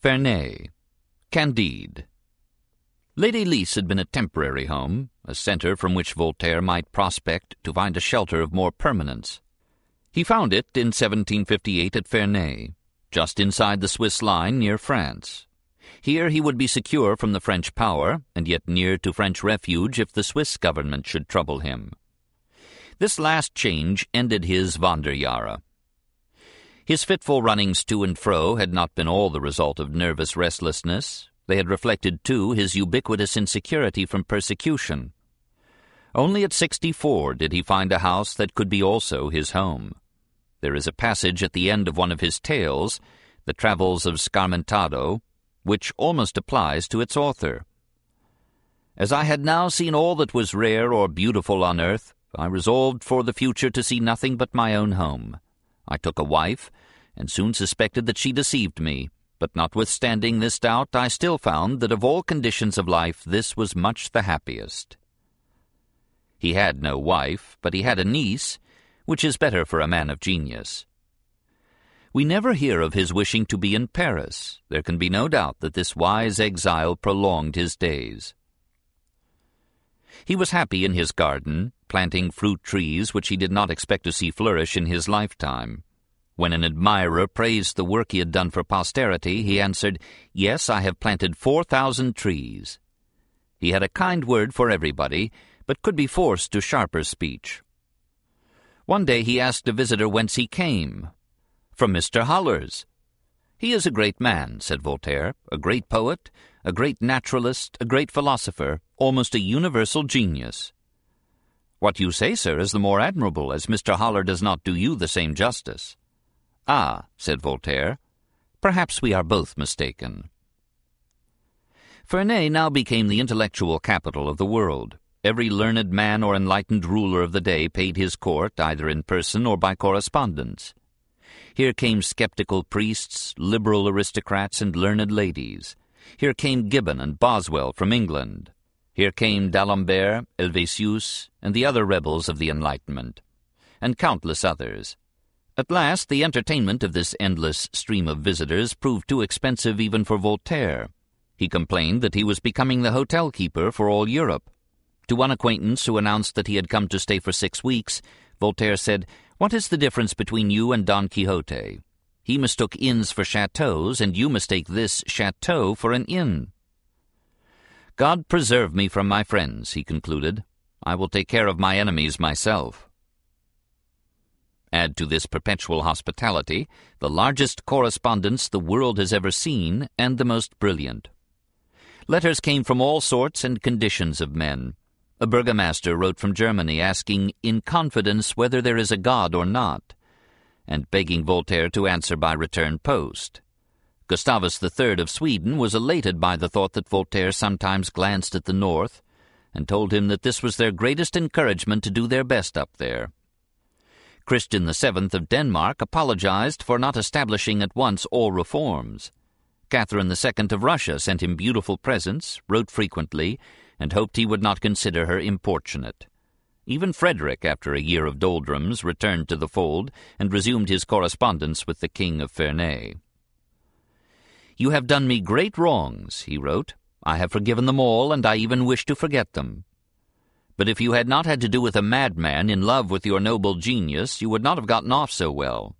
Ferney, Candide. Les Délices had been a temporary home, a centre from which Voltaire might prospect to find a shelter of more permanence. He found it in 1758 at Ferney, just inside the Swiss line near France. Here he would be secure from the French power, and yet near to French refuge if the Swiss government should trouble him. This last change ended his Wanderjahre. His fitful runnings to and fro had not been all the result of nervous restlessness. They had reflected, too, his ubiquitous insecurity from persecution. Only at sixty-four did he find a house that could be also his home. There is a passage at the end of one of his tales, The Travels of Scarmentado, which almost applies to its author. As I had now seen all that was rare or beautiful on earth, I resolved for the future to see nothing but my own home. I took a wife, and soon suspected that she deceived me, but notwithstanding this doubt, I still found that of all conditions of life this was much the happiest. He had no wife, but he had a niece, which is better for a man of genius. We never hear of his wishing to be in Paris. There can be no doubt that this wise exile prolonged his days. He was happy in his garden, planting fruit trees which he did not expect to see flourish in his lifetime. When an admirer praised the work he had done for posterity, he answered, Yes, I have planted four thousand trees. He had a kind word for everybody, but could be forced to sharper speech. One day he asked a visitor whence he came. From Mr. Haller's. He is a great man, said Voltaire, a great poet, a great naturalist, a great philosopher, almost a universal genius. What you say, sir, is the more admirable, as Mr. Holler does not do you the same justice. Ah, said Voltaire, perhaps we are both mistaken. Ferney now became the intellectual capital of the world. Every learned man or enlightened ruler of the day paid his court either in person or by correspondence. Here came sceptical priests, liberal aristocrats, and learned ladies. Here came Gibbon and Boswell from England. Here came D'Alembert, Helvetius, and the other rebels of the Enlightenment, and countless others. At last, the entertainment of this endless stream of visitors proved too expensive even for Voltaire. He complained that he was becoming the hotel keeper for all Europe. To one acquaintance who announced that he had come to stay for six weeks, Voltaire said, What is the difference between you and Don Quixote? He mistook inns for chateaux, and you mistake this chateau for an inn. God preserve me from my friends, he concluded. I will take care of my enemies myself. Add to this perpetual hospitality the largest correspondence the world has ever seen, and the most brilliant. Letters came from all sorts and conditions of men. A burgomaster wrote from Germany asking in confidence whether there is a God or not, and begging Voltaire to answer by return post. Gustavus III of Sweden was elated by the thought that Voltaire sometimes glanced at the north, and told him that this was their greatest encouragement to do their best up there. Christian VII of Denmark apologized for not establishing at once all reforms. Catherine II of Russia sent him beautiful presents, wrote frequently, and hoped he would not consider her importunate. Even Frederick, after a year of doldrums, returned to the fold and resumed his correspondence with the King of Ferney. You have done me great wrongs, he wrote. I have forgiven them all, and I even wish to forget them. But if you had not had to do with a madman in love with your noble genius, you would not have gotten off so well.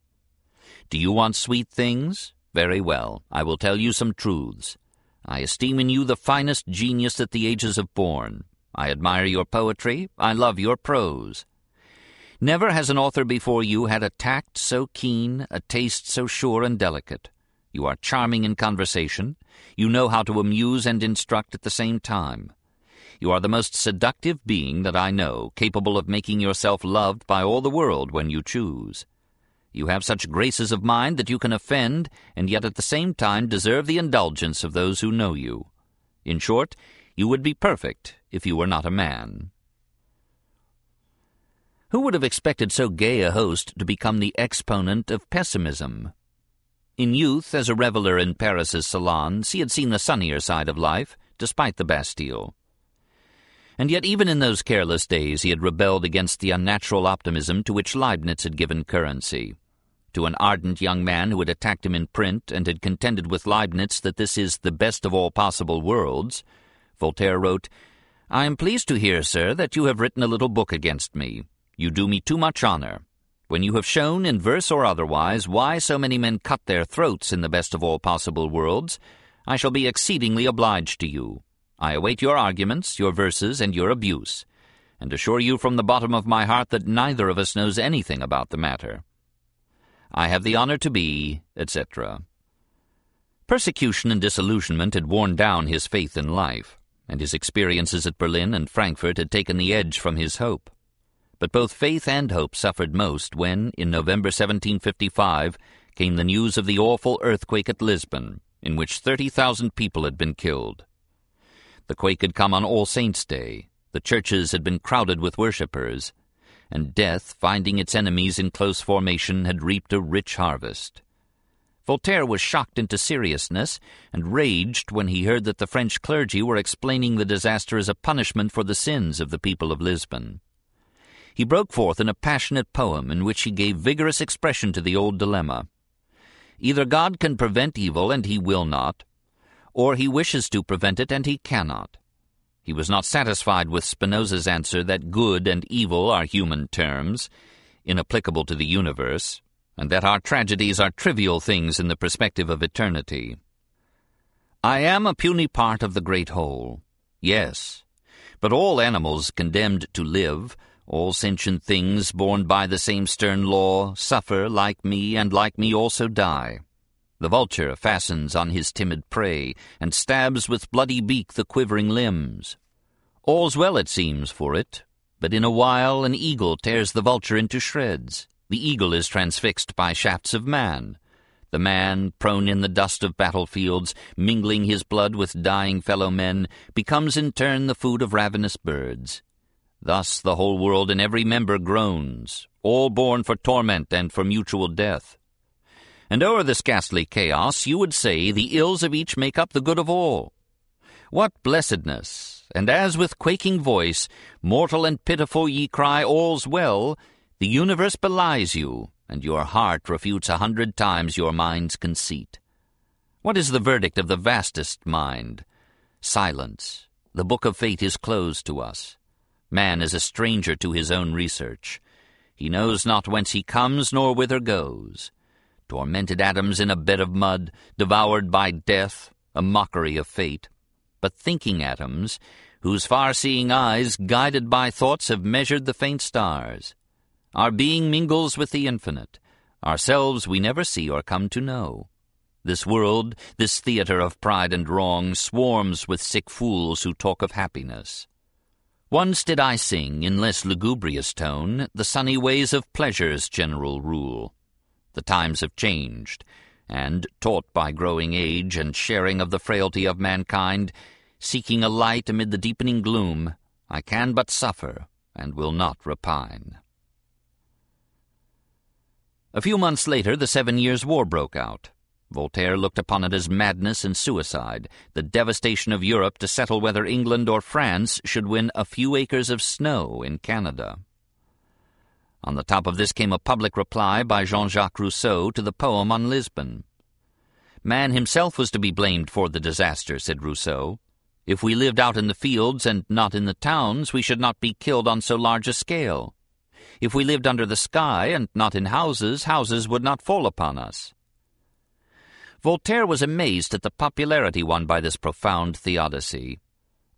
Do you want sweet things? Very well, I will tell you some truths. I esteem in you the finest genius that the ages have borne. I admire your poetry. I love your prose. Never has an author before you had a tact so keen, a taste so sure and delicate. You are charming in conversation. You know how to amuse and instruct at the same time. You are the most seductive being that I know, capable of making yourself loved by all the world when you choose. You have such graces of mind that you can offend, and yet at the same time deserve the indulgence of those who know you. In short, you would be perfect if you were not a man. Who would have expected so gay a host to become the exponent of pessimism? In youth, as a reveller in Paris's salons, he had seen the sunnier side of life, despite the Bastille. And yet even in those careless days he had rebelled against the unnatural optimism to which Leibniz had given currency. To an ardent young man who had attacked him in print and had contended with Leibniz that this is the best of all possible worlds, Voltaire wrote, I am pleased to hear, sir, that you have written a little book against me. You do me too much honor. When you have shown, in verse or otherwise, why so many men cut their throats in the best of all possible worlds, I shall be exceedingly obliged to you. I await your arguments, your verses, and your abuse, and assure you from the bottom of my heart that neither of us knows anything about the matter. I have the honor to be, etc. Persecution and disillusionment had worn down his faith in life and his experiences at Berlin and Frankfurt had taken the edge from his hope. But both faith and hope suffered most when, in November 1755, came the news of the awful earthquake at Lisbon, in which 30,000 people had been killed. The quake had come on All Saints' Day, the churches had been crowded with worshippers, and death, finding its enemies in close formation, had reaped a rich harvest. Voltaire was shocked into seriousness and raged when he heard that the French clergy were explaining the disaster as a punishment for the sins of the people of Lisbon. He broke forth in a passionate poem in which he gave vigorous expression to the old dilemma. Either God can prevent evil and he will not, or he wishes to prevent it and he cannot. He was not satisfied with Spinoza's answer that good and evil are human terms, inapplicable to the universe, and that our tragedies are trivial things in the perspective of eternity. I am a puny part of the great whole, yes, but all animals condemned to live, all sentient things born by the same stern law, suffer like me, and like me also die. The vulture fastens on his timid prey, and stabs with bloody beak the quivering limbs. All's well, it seems, for it, but in a while an eagle tears the vulture into shreds. The eagle is transfixed by shafts of man. The man, prone in the dust of battlefields, mingling his blood with dying fellow men, becomes in turn the food of ravenous birds. Thus the whole world and every member groans, all born for torment and for mutual death. And o'er this ghastly chaos you would say the ills of each make up the good of all. What blessedness! And as with quaking voice, mortal and pitiful ye cry, All's well, the universe belies you, and your heart refutes a hundred times your mind's conceit. What is the verdict of the vastest mind? Silence. The book of fate is closed to us. Man is a stranger to his own research. He knows not whence he comes nor whither goes. Tormented atoms in a bed of mud, devoured by death, a mockery of fate. But thinking atoms, whose far-seeing eyes, guided by thoughts, have measured the faint stars, our being mingles with the infinite. Ourselves we never see or come to know. This world, this theatre of pride and wrong, swarms with sick fools who talk of happiness. Once did I sing, in less lugubrious tone, the sunny ways of pleasure's general rule. The times have changed, and, taught by growing age and sharing of the frailty of mankind, seeking a light amid the deepening gloom, I can but suffer and will not repine. A few months later, the Seven Years' War broke out. Voltaire looked upon it as madness and suicide, the devastation of Europe to settle whether England or France should win a few acres of snow in Canada. On the top of this came a public reply by Jean-Jacques Rousseau to the poem on Lisbon. Man himself was to be blamed for the disaster, said Rousseau. If we lived out in the fields and not in the towns, we should not be killed on so large a scale. If we lived under the sky and not in houses, houses would not fall upon us. Voltaire was amazed at the popularity won by this profound theodicy,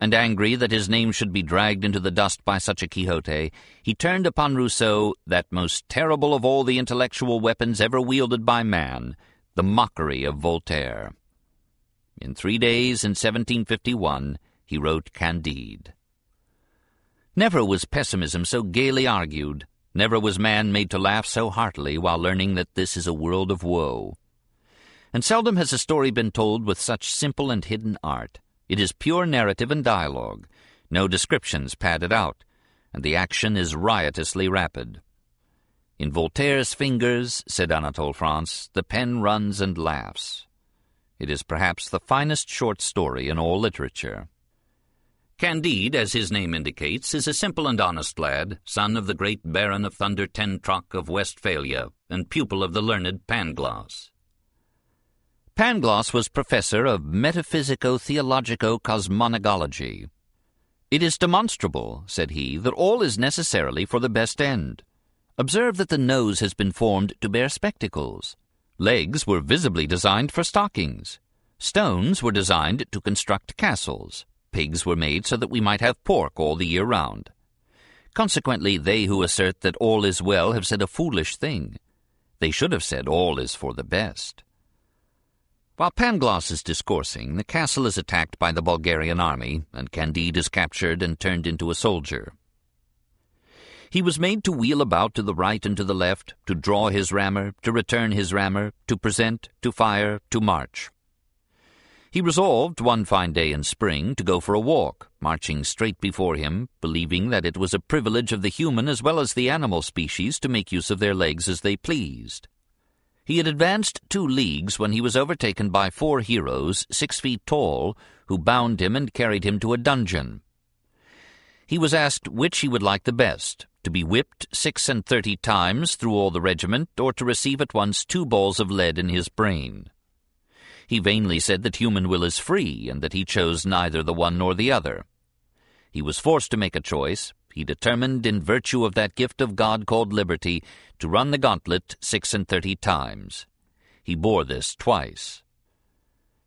and angry that his name should be dragged into the dust by such a Quixote, he turned upon Rousseau that most terrible of all the intellectual weapons ever wielded by man, the mockery of Voltaire. In three days in 1751 he wrote Candide. Never was pessimism so gaily argued, never was man made to laugh so heartily while learning that this is a world of woe. And seldom has a story been told with such simple and hidden art. It is pure narrative and dialogue, no descriptions padded out, and the action is riotously rapid. In Voltaire's fingers, said Anatole France, the pen runs and laughs. It is perhaps the finest short story in all literature. Candide, as his name indicates, is a simple and honest lad, son of the great Baron of Thunder Ten Tronckh of Westphalia, and pupil of the learned Pangloss. Pangloss was professor of metaphysico-theologico-cosmonogology. It is demonstrable, said he, that all is necessarily for the best end. Observe that the nose has been formed to bear spectacles. Legs were visibly designed for stockings. Stones were designed to construct castles. Pigs were made so that we might have pork all the year round. Consequently, they who assert that all is well have said a foolish thing. They should have said all is for the best. While Pangloss is discoursing, the castle is attacked by the Bulgarian army, and Candide is captured and turned into a soldier. He was made to wheel about to the right and to the left, to draw his rammer, to return his rammer, to present, to fire, to march. He resolved, one fine day in spring, to go for a walk, marching straight before him, believing that it was a privilege of the human as well as the animal species to make use of their legs as they pleased. He had advanced two leagues when he was overtaken by four heroes, six feet tall, who bound him and carried him to a dungeon. He was asked which he would like the best, to be whipped six and thirty times through all the regiment, or to receive at once two balls of lead in his brain. He vainly said that human will is free, and that he chose neither the one nor the other. He was forced to make a choice. He determined, in virtue of that gift of God called liberty, to run the gauntlet six and thirty times. He bore this twice.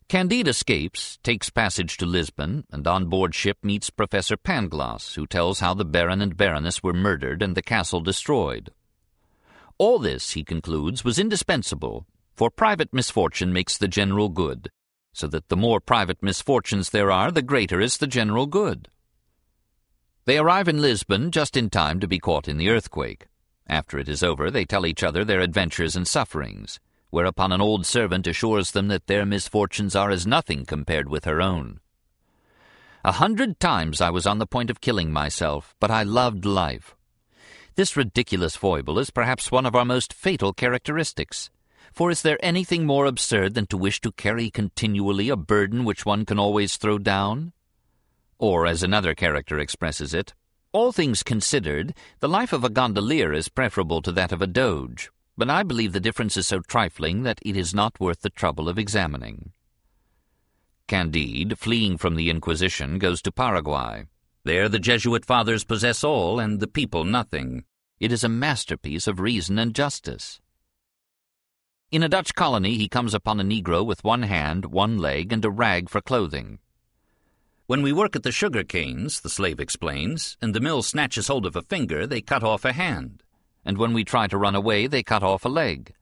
Candide escapes, takes passage to Lisbon, and on board ship meets Professor Pangloss, who tells how the Baron and Baroness were murdered and the castle destroyed. All this, he concludes, was indispensable for private misfortune makes the general good, so that the more private misfortunes there are, the greater is the general good. They arrive in Lisbon just in time to be caught in the earthquake. After it is over, they tell each other their adventures and sufferings, whereupon an old servant assures them that their misfortunes are as nothing compared with her own. A hundred times I was on the point of killing myself, but I loved life. This ridiculous foible is perhaps one of our most fatal characteristics, for is there anything more absurd than to wish to carry continually a burden which one can always throw down? Or, as another character expresses it, all things considered, the life of a gondolier is preferable to that of a doge, but I believe the difference is so trifling that it is not worth the trouble of examining. Candide, fleeing from the Inquisition, goes to Paraguay. There the Jesuit fathers possess all, and the people nothing. It is a masterpiece of reason and justice. In a Dutch colony he comes upon a Negro with one hand, one leg, and a rag for clothing. When we work at the sugar canes, the slave explains, and the mill snatches hold of a finger, they cut off a hand. And when we try to run away, they cut off a leg.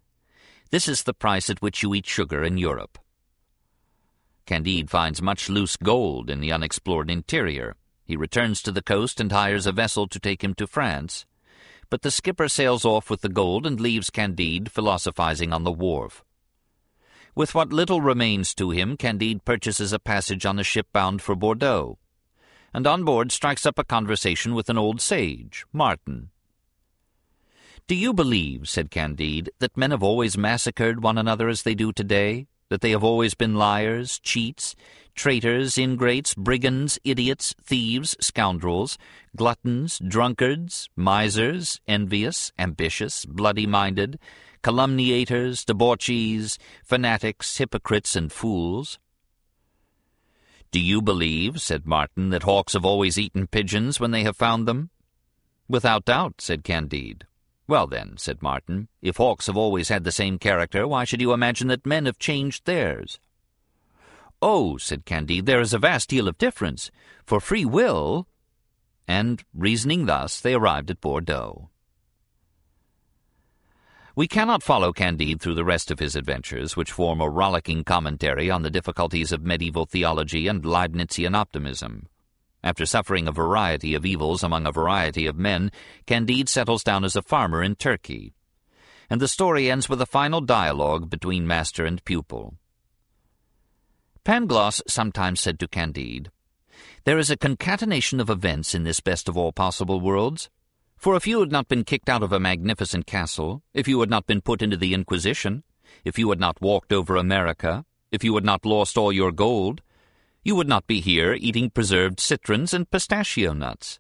This is the price at which you eat sugar in Europe. Candide finds much loose gold in the unexplored interior. He returns to the coast and hires a vessel to take him to France but the skipper sails off with the gold and leaves Candide philosophizing on the wharf. With what little remains to him, Candide purchases a passage on a ship bound for Bordeaux, and on board strikes up a conversation with an old sage, Martin. Do you believe, said Candide, that men have always massacred one another as they do today? That they have always been liars, cheats, traitors, ingrates, brigands, idiots, thieves, scoundrels, gluttons, drunkards, misers, envious, ambitious, bloody-minded, calumniators, debauchees, fanatics, hypocrites, and fools. Do you believe, said Martin, that hawks have always eaten pigeons when they have found them? Without doubt, said Candide. Well then, said Martin, if hawks have always had the same character, why should you imagine that men have changed theirs? Oh, said Candide, there is a vast deal of difference, for free will... And, reasoning thus, they arrived at Bordeaux. We cannot follow Candide through the rest of his adventures, which form a rollicking commentary on the difficulties of medieval theology and Leibnizian optimism. After suffering a variety of evils among a variety of men, Candide settles down as a farmer in Turkey. And the story ends with a final dialogue between master and pupil. Pangloss sometimes said to Candide, There is a concatenation of events in this best of all possible worlds. For if you had not been kicked out of a magnificent castle, if you had not been put into the Inquisition, if you had not walked over America, if you had not lost all your gold, You would not be here eating preserved citrons and pistachio nuts.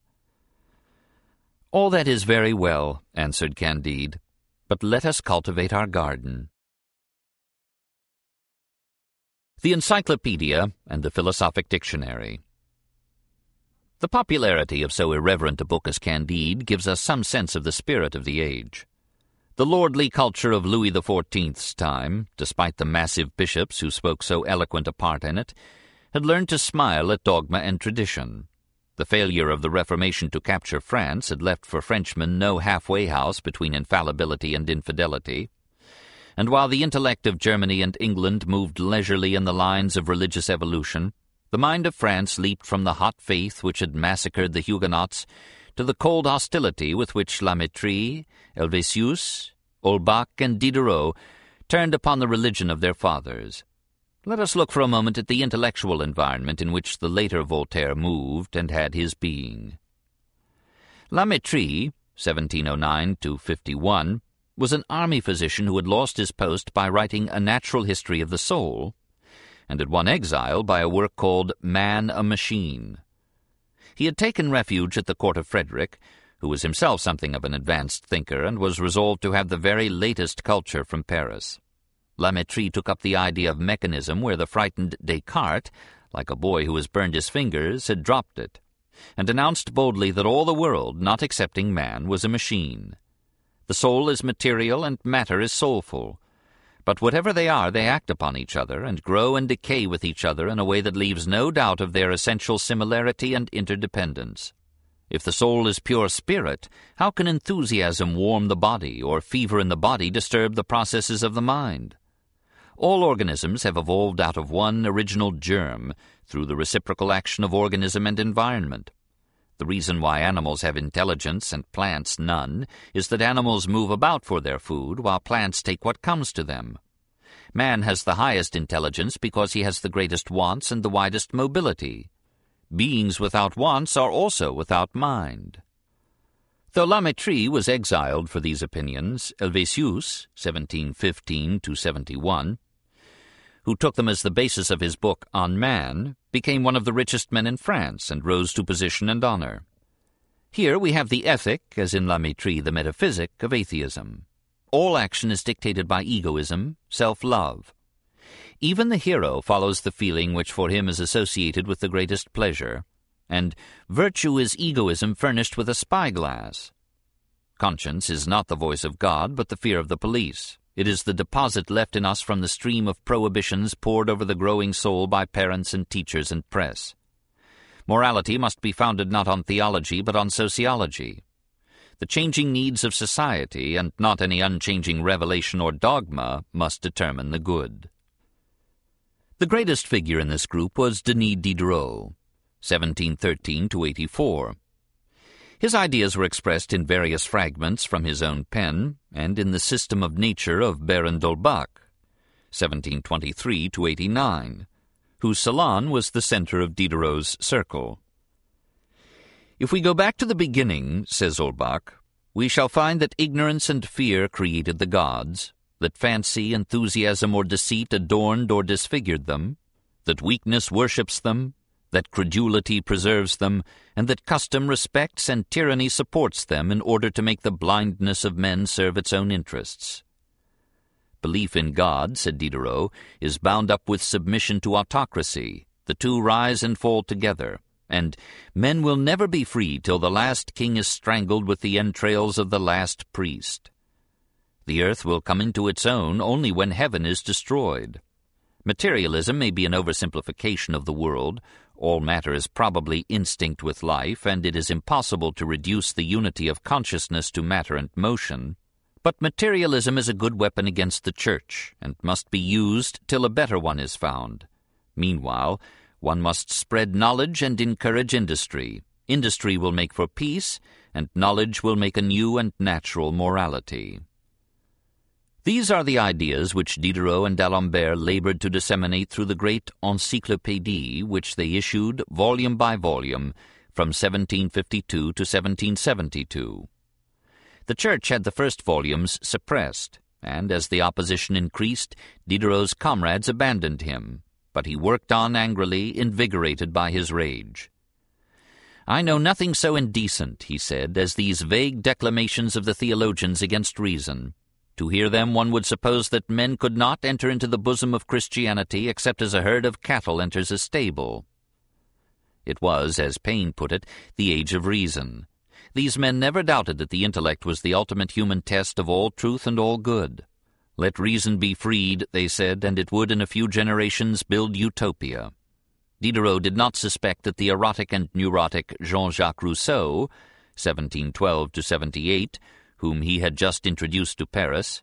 All that is very well, answered Candide, but let us cultivate our garden. The Encyclopedia and the Philosophic Dictionary. The popularity of so irreverent a book as Candide gives us some sense of the spirit of the age. The lordly culture of Louis XIV's time, despite the massive bishops who spoke so eloquent a part in it, had learned to smile at dogma and tradition. The failure of the Reformation to capture France had left for Frenchmen no halfway house between infallibility and infidelity. And while the intellect of Germany and England moved leisurely in the lines of religious evolution, the mind of France leaped from the hot faith which had massacred the Huguenots to the cold hostility with which La Mettrie, Helvetius, Holbach, and Diderot turned upon the religion of their fathers. Let us look for a moment at the intellectual environment in which the later Voltaire moved and had his being. La Mettrie, 1709-51, was an army physician who had lost his post by writing A Natural History of the Soul, and had won exile by a work called Man a Machine. He had taken refuge at the court of Frederick, who was himself something of an advanced thinker and was resolved to have the very latest culture from Paris. La Mettrie took up the idea of mechanism where the frightened Descartes, like a boy who has burned his fingers, had dropped it, and announced boldly that all the world, not excepting man, was a machine. The soul is material and matter is soulful. But whatever they are, they act upon each other and grow and decay with each other in a way that leaves no doubt of their essential similarity and interdependence. If the soul is pure spirit, how can enthusiasm warm the body or fever in the body disturb the processes of the mind? All organisms have evolved out of one original germ through the reciprocal action of organism and environment. The reason why animals have intelligence and plants none is that animals move about for their food while plants take what comes to them. Man has the highest intelligence because he has the greatest wants and the widest mobility. Beings without wants are also without mind. Though La Mettrie was exiled for these opinions, Helvetius, 1715-71, who took them as the basis of his book On Man, became one of the richest men in France and rose to position and honor. Here we have the ethic, as in La the metaphysic, of atheism. All action is dictated by egoism, self-love. Even the hero follows the feeling which for him is associated with the greatest pleasure, and virtue is egoism furnished with a spyglass. Conscience is not the voice of God, but the fear of the police. It is the deposit left in us from the stream of prohibitions poured over the growing soul by parents and teachers and press. Morality must be founded not on theology but on sociology. The changing needs of society, and not any unchanging revelation or dogma, must determine the good. The greatest figure in this group was Denis Diderot, 1713 to 84. His ideas were expressed in various fragments from his own pen and in the System of Nature of Baron d'Holbach, 1723 to 89, whose salon was the center of Diderot's circle. If we go back to the beginning, says Holbach, we shall find that ignorance and fear created the gods, that fancy, enthusiasm, or deceit adorned or disfigured them, that weakness worships them, that credulity preserves them, and that custom respects and tyranny supports them in order to make the blindness of men serve its own interests. Belief in God, said Diderot, is bound up with submission to autocracy. The two rise and fall together, and men will never be free till the last king is strangled with the entrails of the last priest. The earth will come into its own only when heaven is destroyed. Materialism may be an oversimplification of the world, all matter is probably instinct with life, and it is impossible to reduce the unity of consciousness to matter and motion. But materialism is a good weapon against the Church, and must be used till a better one is found. Meanwhile, one must spread knowledge and encourage industry. Industry will make for peace, and knowledge will make a new and natural morality. These are the ideas which Diderot and D'Alembert labored to disseminate through the great Encyclopédie which they issued, volume by volume, from 1752 to 1772. The Church had the first volumes suppressed, and as the opposition increased, Diderot's comrades abandoned him. but he worked on angrily, invigorated by his rage. I know nothing so indecent, he said, as these vague declamations of the theologians against reason. To hear them one would suppose that men could not enter into the bosom of Christianity except as a herd of cattle enters a stable. It was, as Paine put it, the age of reason. These men never doubted that the intellect was the ultimate human test of all truth and all good. Let reason be freed, they said, and it would in a few generations build utopia. Diderot did not suspect that the erotic and neurotic Jean-Jacques Rousseau, 1712 to 78, whom he had just introduced to Paris,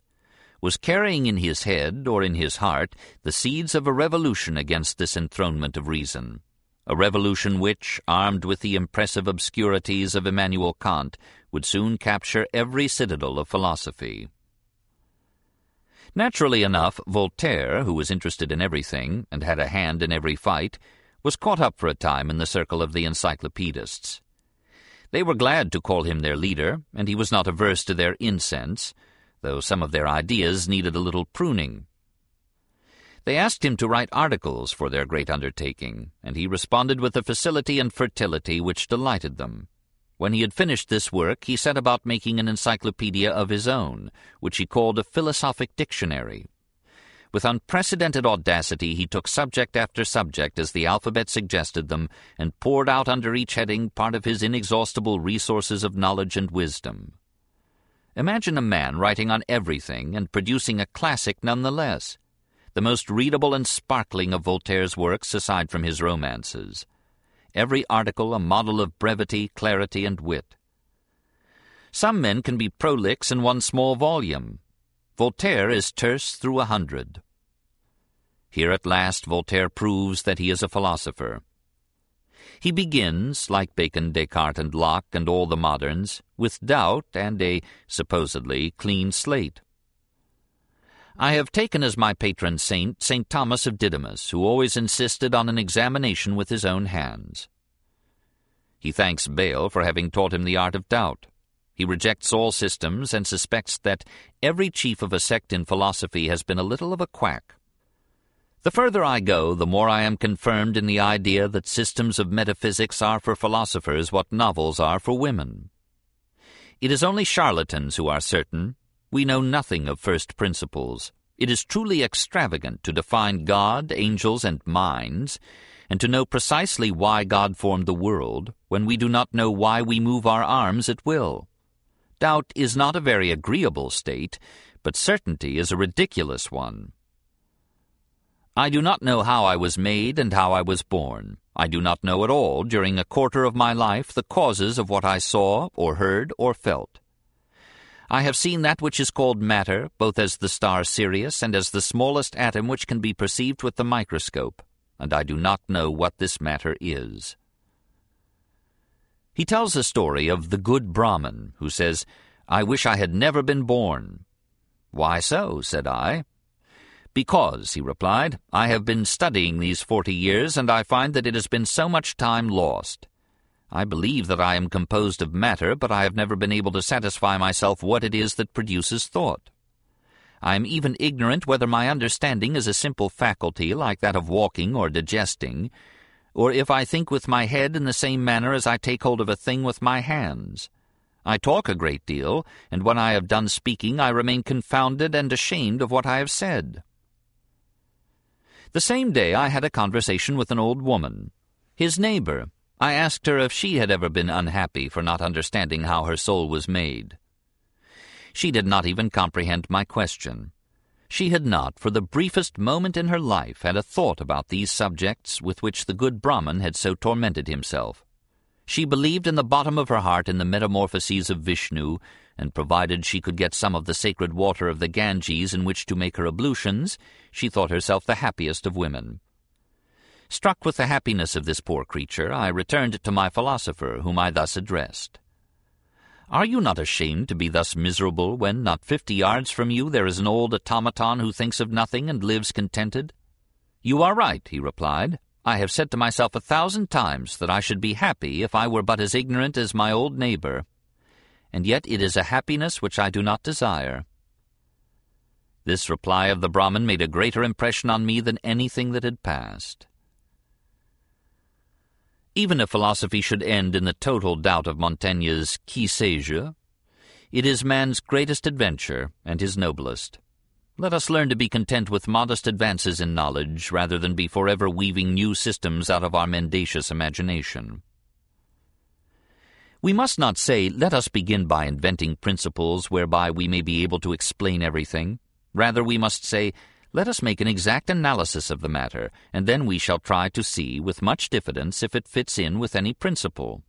was carrying in his head or in his heart the seeds of a revolution against this enthronement of reason, a revolution which, armed with the impressive obscurities of Immanuel Kant, would soon capture every citadel of philosophy. Naturally enough, Voltaire, who was interested in everything and had a hand in every fight, was caught up for a time in the circle of the encyclopedists. They were glad to call him their leader, and he was not averse to their incense, though some of their ideas needed a little pruning. They asked him to write articles for their great undertaking, and he responded with a facility and fertility which delighted them. When he had finished this work, he set about making an encyclopedia of his own, which he called a philosophic dictionary. With unprecedented audacity, he took subject after subject as the alphabet suggested them, and poured out under each heading part of his inexhaustible resources of knowledge and wisdom. Imagine a man writing on everything and producing a classic nonetheless, the most readable and sparkling of Voltaire's works aside from his romances. Every article a model of brevity, clarity, and wit. Some men can be prolix in one small volume, Voltaire is terse through a hundred. Here at last Voltaire proves that he is a philosopher. He begins, like Bacon, Descartes, and Locke, and all the moderns, with doubt and a, supposedly, clean slate. I have taken as my patron saint St. Thomas of Didymus, who always insisted on an examination with his own hands. He thanks Bayle for having taught him the art of doubt. He rejects all systems and suspects that every chief of a sect in philosophy has been a little of a quack. The further I go, the more I am confirmed in the idea that systems of metaphysics are for philosophers what novels are for women. It is only charlatans who are certain. We know nothing of first principles. It is truly extravagant to define God, angels, and minds, and to know precisely why God formed the world, when we do not know why we move our arms at will. Doubt is not a very agreeable state, but certainty is a ridiculous one. I do not know how I was made and how I was born. I do not know at all, during a quarter of my life, the causes of what I saw, or heard, or felt. I have seen that which is called matter, both as the star Sirius and as the smallest atom which can be perceived with the microscope, and I do not know what this matter is. He tells a story of the good Brahmin, who says, I wish I had never been born. Why so? said I. Because, he replied, I have been studying these forty years, and I find that it has been so much time lost. I believe that I am composed of matter, but I have never been able to satisfy myself what it is that produces thought. I am even ignorant whether my understanding is a simple faculty like that of walking or digesting, or if I think with my head in the same manner as I take hold of a thing with my hands. I talk a great deal, and when I have done speaking I remain confounded and ashamed of what I have said. The same day I had a conversation with an old woman, his neighbor. I asked her if she had ever been unhappy for not understanding how her soul was made. She did not even comprehend my question. She had not, for the briefest moment in her life, had a thought about these subjects with which the good Brahman had so tormented himself. She believed in the bottom of her heart in the metamorphoses of Vishnu, and provided she could get some of the sacred water of the Ganges in which to make her ablutions, she thought herself the happiest of women. Struck with the happiness of this poor creature, I returned to my philosopher, whom I thus addressed. Are you not ashamed to be thus miserable when, not fifty yards from you, there is an old automaton who thinks of nothing and lives contented? You are right, he replied. I have said to myself a thousand times that I should be happy if I were but as ignorant as my old neighbor. And yet it is a happiness which I do not desire. This reply of the Brahmin made a greater impression on me than anything that had passed. Even if philosophy should end in the total doubt of Montaigne's Qui sais-je, it is man's greatest adventure and his noblest. Let us learn to be content with modest advances in knowledge rather than be forever weaving new systems out of our mendacious imagination. We must not say, let us begin by inventing principles whereby we may be able to explain everything. Rather, we must say, let us make an exact analysis of the matter, and then we shall try to see, with much diffidence, if it fits in with any principle.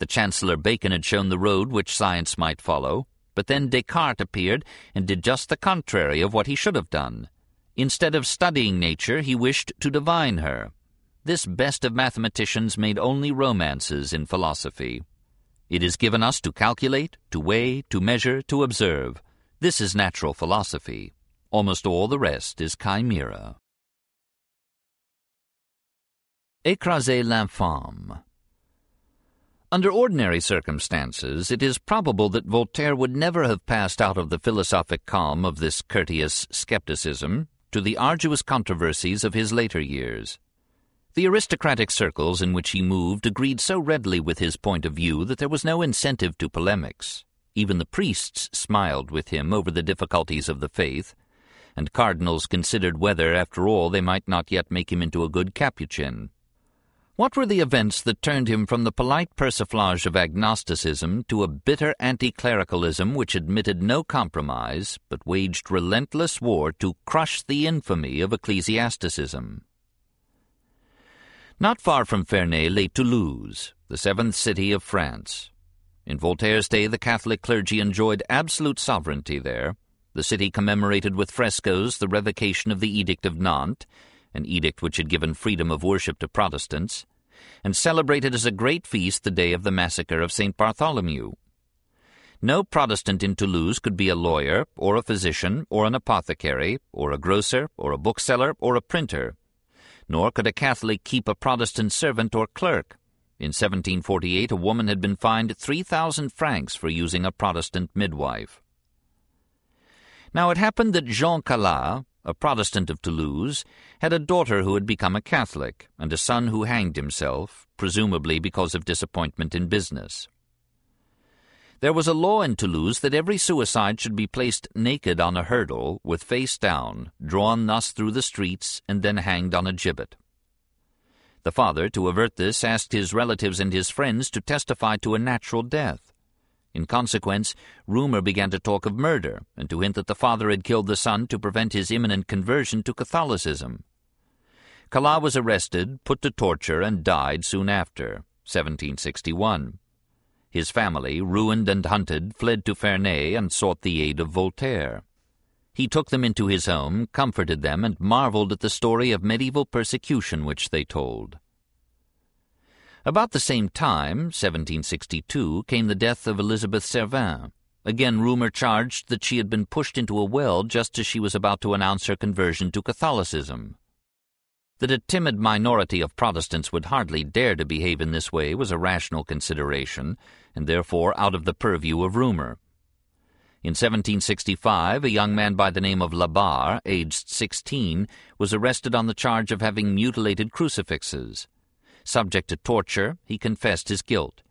The Chancellor Bacon had shown the road which science might follow, but then Descartes appeared and did just the contrary of what he should have done. Instead of studying nature, he wished to divine her. This best of mathematicians made only romances in philosophy. It is given us to calculate, to weigh, to measure, to observe. This is natural philosophy. Almost all the rest is chimera. Écrasez l'infâme Under ordinary circumstances, it is probable that Voltaire would never have passed out of the philosophic calm of this courteous skepticism to the arduous controversies of his later years. The aristocratic circles in which he moved agreed so readily with his point of view that there was no incentive to polemics. Even the priests smiled with him over the difficulties of the faith, and cardinals considered whether, after all, they might not yet make him into a good Capuchin. What were the events that turned him from the polite persiflage of agnosticism to a bitter anti-clericalism which admitted no compromise, but waged relentless war to crush the infamy of ecclesiasticism? Not far from Ferney lay Toulouse, the seventh city of France. In Voltaire's day, the Catholic clergy enjoyed absolute sovereignty there. The city commemorated with frescoes the revocation of the Edict of Nantes, an edict which had given freedom of worship to Protestants, and celebrated as a great feast the day of the massacre of St. Bartholomew. No Protestant in Toulouse could be a lawyer, or a physician, or an apothecary, or a grocer, or a bookseller, or a printer. Nor could a Catholic keep a Protestant servant or clerk. In 1748, a woman had been fined 3,000 francs for using a Protestant midwife. Now it happened that Jean Calas, a Protestant of Toulouse, had a daughter who had become a Catholic, and a son who hanged himself, presumably because of disappointment in business. There was a law in Toulouse that every suicide should be placed naked on a hurdle, with face down, drawn thus through the streets, and then hanged on a gibbet. The father, to avert this, asked his relatives and his friends to testify to a natural death. In consequence, rumor began to talk of murder, and to hint that the father had killed the son to prevent his imminent conversion to Catholicism. Calas was arrested, put to torture, and died soon after, 1761. His family, ruined and hunted, fled to Ferney and sought the aid of Voltaire. He took them into his home, comforted them, and marveled at the story of medieval persecution which they told. About the same time, 1762, came the death of Elizabeth Sirven. Again, rumor charged that she had been pushed into a well just as she was about to announce her conversion to Catholicism. That a timid minority of Protestants would hardly dare to behave in this way was a rational consideration, and therefore out of the purview of rumor. In 1765, a young man by the name of Labarre, aged 16, was arrested on the charge of having mutilated crucifixes. Subject to torture, he confessed his guilt.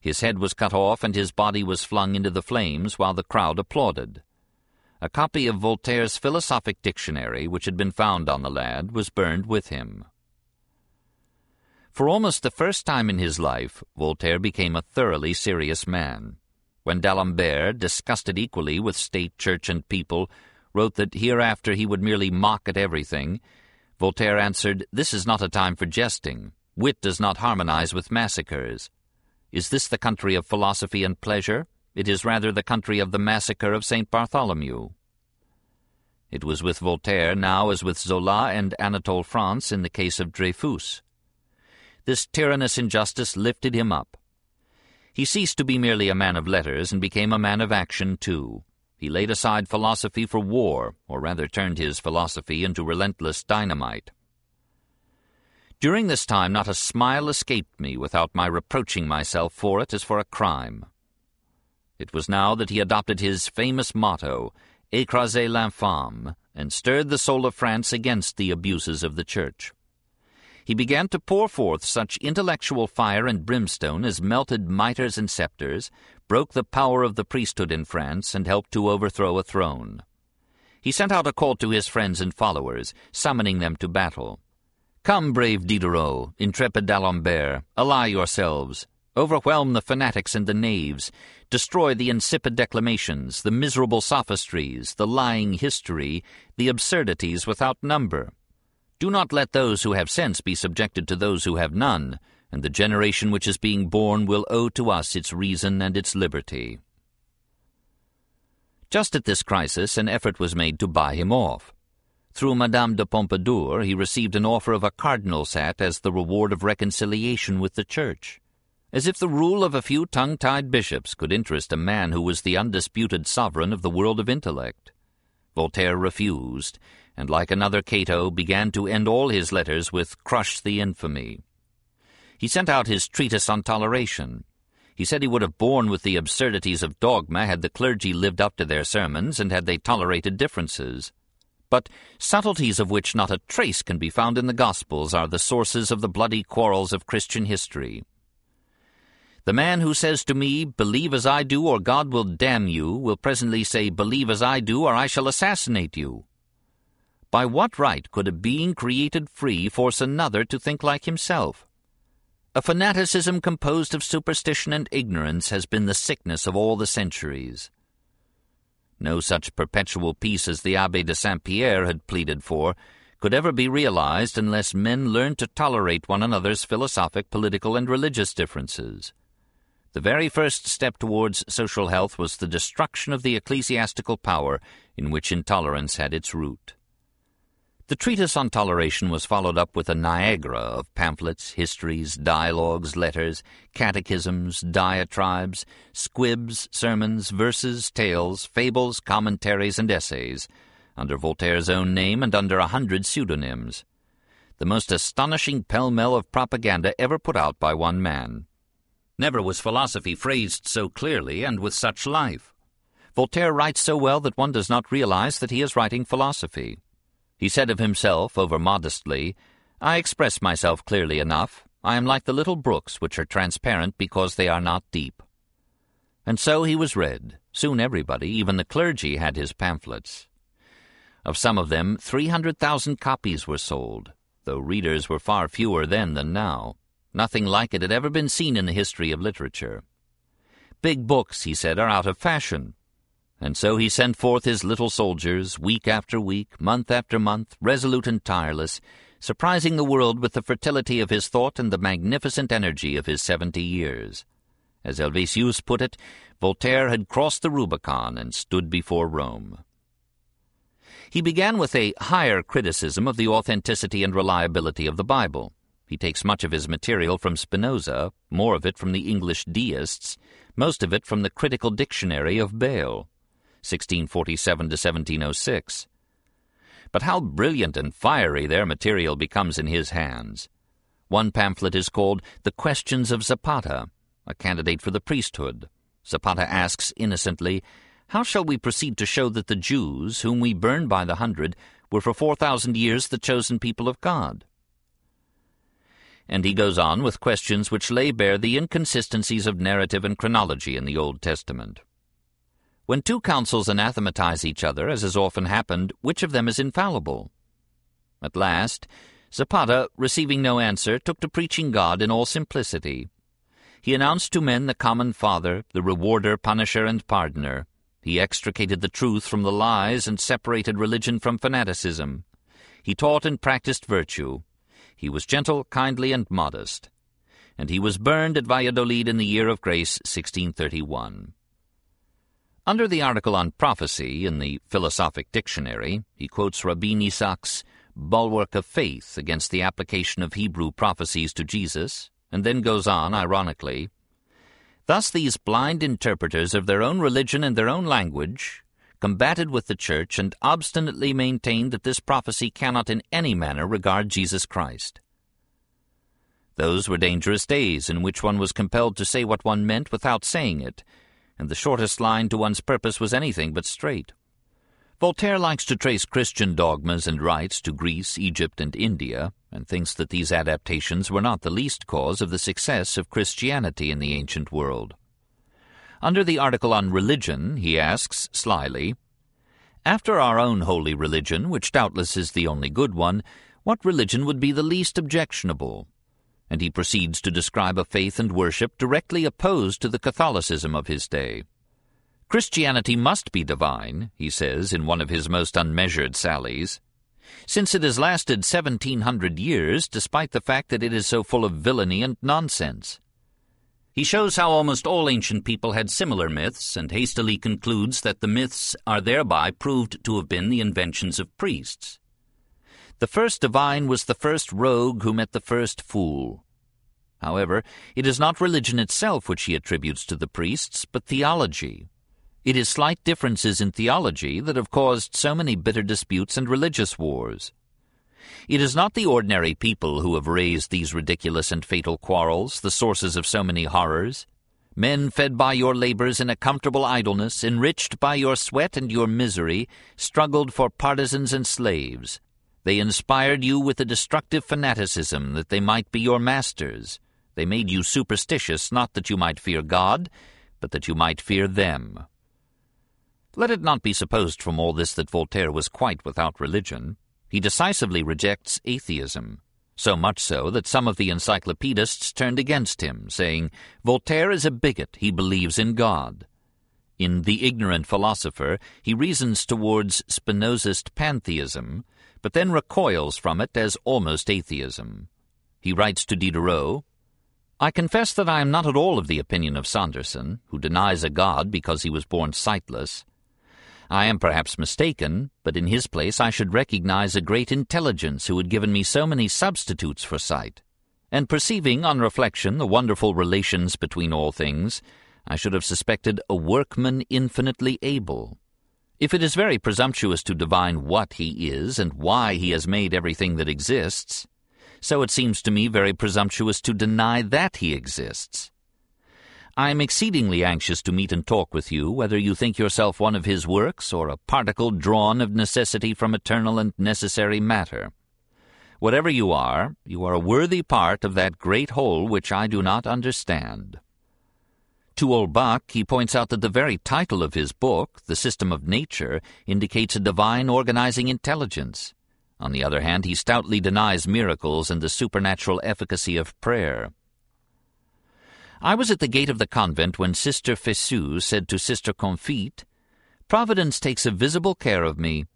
His head was cut off and his body was flung into the flames while the crowd applauded. A copy of Voltaire's philosophic dictionary, which had been found on the lad, was burned with him. For almost the first time in his life, Voltaire became a thoroughly serious man when D'Alembert, disgusted equally with state, church, and people, wrote that hereafter he would merely mock at everything, Voltaire answered, This is not a time for jesting. Wit does not harmonize with massacres. Is this the country of philosophy and pleasure? It is rather the country of the massacre of St. Bartholomew. It was with Voltaire now as with Zola and Anatole France in the case of Dreyfus. This tyrannous injustice lifted him up. He ceased to be merely a man of letters and became a man of action too. He laid aside philosophy for war, or rather turned his philosophy into relentless dynamite. During this time not a smile escaped me without my reproaching myself for it as for a crime. It was now that he adopted his famous motto, écrasez l'infâme, and stirred the soul of France against the abuses of the Church. He began to pour forth such intellectual fire and brimstone as melted mitres and sceptres, broke the power of the priesthood in France, and helped to overthrow a throne. He sent out a call to his friends and followers, summoning them to battle. Come, brave Diderot, intrepid d'Alembert, ally yourselves, overwhelm the fanatics and the knaves, destroy the insipid declamations, the miserable sophistries, the lying history, the absurdities without number. Do not let those who have sense be subjected to those who have none, and the generation which is being born will owe to us its reason and its liberty. Just at this crisis an effort was made to buy him off. Through Madame de Pompadour he received an offer of a cardinal's hat as the reward of reconciliation with the Church as if the rule of a few tongue-tied bishops could interest a man who was the undisputed sovereign of the world of intellect. Voltaire refused, and like another Cato began to end all his letters with crush the infamy. He sent out his treatise on toleration. He said he would have borne with the absurdities of dogma had the clergy lived up to their sermons and had they tolerated differences. But subtleties of which not a trace can be found in the Gospels are the sources of the bloody quarrels of Christian history. The man who says to me, Believe as I do, or God will damn you, will presently say, Believe as I do, or I shall assassinate you. By what right could a being created free force another to think like himself? A fanaticism composed of superstition and ignorance has been the sickness of all the centuries. No such perpetual peace as the Abbé de Saint Pierre had pleaded for could ever be realized unless men learned to tolerate one another's philosophic, political, and religious differences. The very first step towards social health was the destruction of the ecclesiastical power in which intolerance had its root. The treatise on toleration was followed up with a Niagara of pamphlets, histories, dialogues, letters, catechisms, diatribes, squibs, sermons, verses, tales, fables, commentaries, and essays, under Voltaire's own name and under a hundred pseudonyms. The most astonishing pell-mell of propaganda ever put out by one man. Never was philosophy phrased so clearly and with such life. Voltaire writes so well that one does not realize that he is writing philosophy. He said of himself, over modestly, I express myself clearly enough. I am like the little brooks which are transparent because they are not deep. And so he was read. Soon everybody, even the clergy, had his pamphlets. Of some of them, 300,000 copies were sold, though readers were far fewer then than now. Nothing like it had ever been seen in the history of literature. Big books, he said, are out of fashion. And so he sent forth his little soldiers, week after week, month after month, resolute and tireless, surprising the world with the fertility of his thought and the magnificent energy of his seventy years. As Helvetius put it, Voltaire had crossed the Rubicon and stood before Rome. He began with a higher criticism of the authenticity and reliability of the Bible. He takes much of his material from Spinoza, more of it from the English deists, most of it from the Critical Dictionary of Bayle, 1647 to 1706. But how brilliant and fiery their material becomes in his hands. One pamphlet is called The Questions of Zapata, a candidate for the priesthood. Zapata asks innocently, How shall we proceed to show that the Jews, whom we burn by the hundred, were for four thousand years the chosen people of God? and he goes on with questions which lay bare the inconsistencies of narrative and chronology in the Old Testament. When two councils anathematize each other, as has often happened, which of them is infallible? At last, Zapata, receiving no answer, took to preaching God in all simplicity. He announced to men the common Father, the rewarder, punisher, and pardoner. He extricated the truth from the lies and separated religion from fanaticism. He taught and practiced virtue. He was gentle, kindly, and modest. And he was burned at Valladolid in the year of grace 1631. Under the article on prophecy in the Philosophic Dictionary, he quotes Rabbi Isaacs' bulwark of faith against the application of Hebrew prophecies to Jesus, and then goes on, ironically, Thus these blind interpreters of their own religion and their own language combated with the Church and obstinately maintained that this prophecy cannot in any manner regard Jesus Christ. Those were dangerous days in which one was compelled to say what one meant without saying it, and the shortest line to one's purpose was anything but straight. Voltaire likes to trace Christian dogmas and rites to Greece, Egypt, and India, and thinks that these adaptations were not the least cause of the success of Christianity in the ancient world. Under the article on religion, he asks, slyly, After our own holy religion, which doubtless is the only good one, what religion would be the least objectionable? And he proceeds to describe a faith and worship directly opposed to the Catholicism of his day. Christianity must be divine, he says in one of his most unmeasured sallies, since it has lasted seventeen hundred years, despite the fact that it is so full of villainy and nonsense. He shows how almost all ancient people had similar myths, and hastily concludes that the myths are thereby proved to have been the inventions of priests. The first divine was the first rogue who met the first fool. However, it is not religion itself which he attributes to the priests, but theology. It is slight differences in theology that have caused so many bitter disputes and religious wars. It is not the ordinary people who have raised these ridiculous and fatal quarrels, the sources of so many horrors. Men fed by your labors in a comfortable idleness, enriched by your sweat and your misery, struggled for partisans and slaves. They inspired you with a destructive fanaticism that they might be your masters. They made you superstitious, not that you might fear God, but that you might fear them. Let it not be supposed from all this that Voltaire was quite without religion. He decisively rejects atheism, so much so that some of the encyclopedists turned against him, saying, Voltaire is a bigot, he believes in God. In The Ignorant Philosopher, he reasons towards Spinozist pantheism, but then recoils from it as almost atheism. He writes to Diderot, I confess that I am not at all of the opinion of Saunderson, who denies a God because he was born sightless. I am perhaps mistaken, but in his place I should recognize a great intelligence who had given me so many substitutes for sight. And perceiving, on reflection, the wonderful relations between all things, I should have suspected a workman infinitely able. If it is very presumptuous to divine what he is and why he has made everything that exists, so it seems to me very presumptuous to deny that he exists. I am exceedingly anxious to meet and talk with you, whether you think yourself one of his works or a particle drawn of necessity from eternal and necessary matter. Whatever you are, you are a worthy part of that great whole which I do not understand. To Holbach, he points out that the very title of his book, The System of Nature, indicates a divine organizing intelligence. On the other hand, he stoutly denies miracles and the supernatural efficacy of prayer. I was at the gate of the convent when Sister Fessue said to Sister Confite, Providence takes a visible care of me.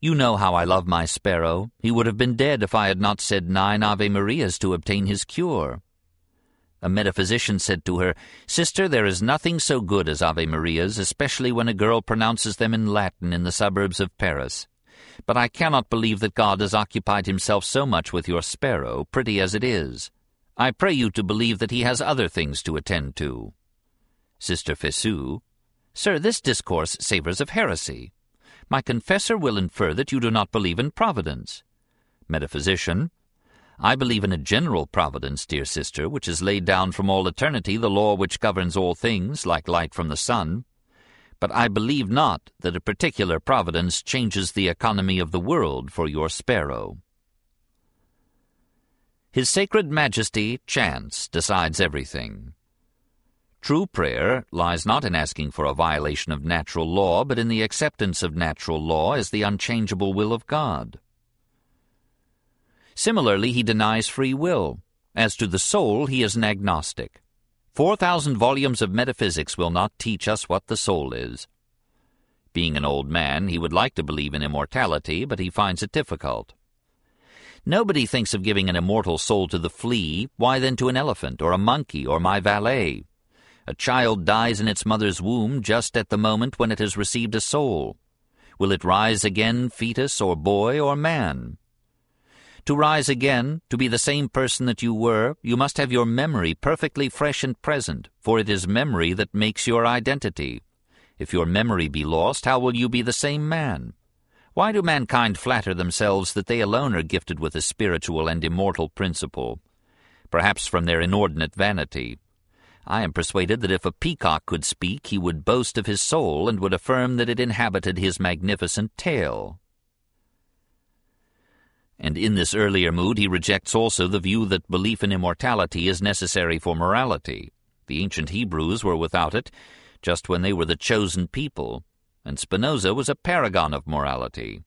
You know how I love my sparrow. He would have been dead if I had not said nine Ave Marias to obtain his cure. A metaphysician said to her, Sister, there is nothing so good as Ave Marias, especially when a girl pronounces them in Latin in the suburbs of Paris. But I cannot believe that God has occupied himself so much with your sparrow, pretty as it is. I pray you to believe that he has other things to attend to. Sister Fessue, Sir, this discourse savours of heresy. My confessor will infer that you do not believe in providence. Metaphysician, I believe in a general providence, dear sister, which has laid down from all eternity the law which governs all things, like light from the sun. But I believe not that a particular providence changes the economy of the world for your sparrow. His Sacred Majesty, chance, decides everything. True prayer lies not in asking for a violation of natural law, but in the acceptance of natural law as the unchangeable will of God. Similarly, he denies free will. As to the soul, he is an agnostic. Four thousand volumes of metaphysics will not teach us what the soul is. Being an old man, he would like to believe in immortality, but he finds it difficult. Nobody thinks of giving an immortal soul to the flea. Why then to an elephant, or a monkey, or my valet? A child dies in its mother's womb just at the moment when it has received a soul. Will it rise again, fetus, or boy, or man? To rise again, to be the same person that you were, you must have your memory perfectly fresh and present, for it is memory that makes your identity. If your memory be lost, how will you be the same man? Why do mankind flatter themselves that they alone are gifted with a spiritual and immortal principle? Perhaps from their inordinate vanity. I am persuaded that if a peacock could speak, he would boast of his soul and would affirm that it inhabited his magnificent tail. And in this earlier mood he rejects also the view that belief in immortality is necessary for morality. The ancient Hebrews were without it, just when they were the chosen people, and Spinoza was a paragon of morality.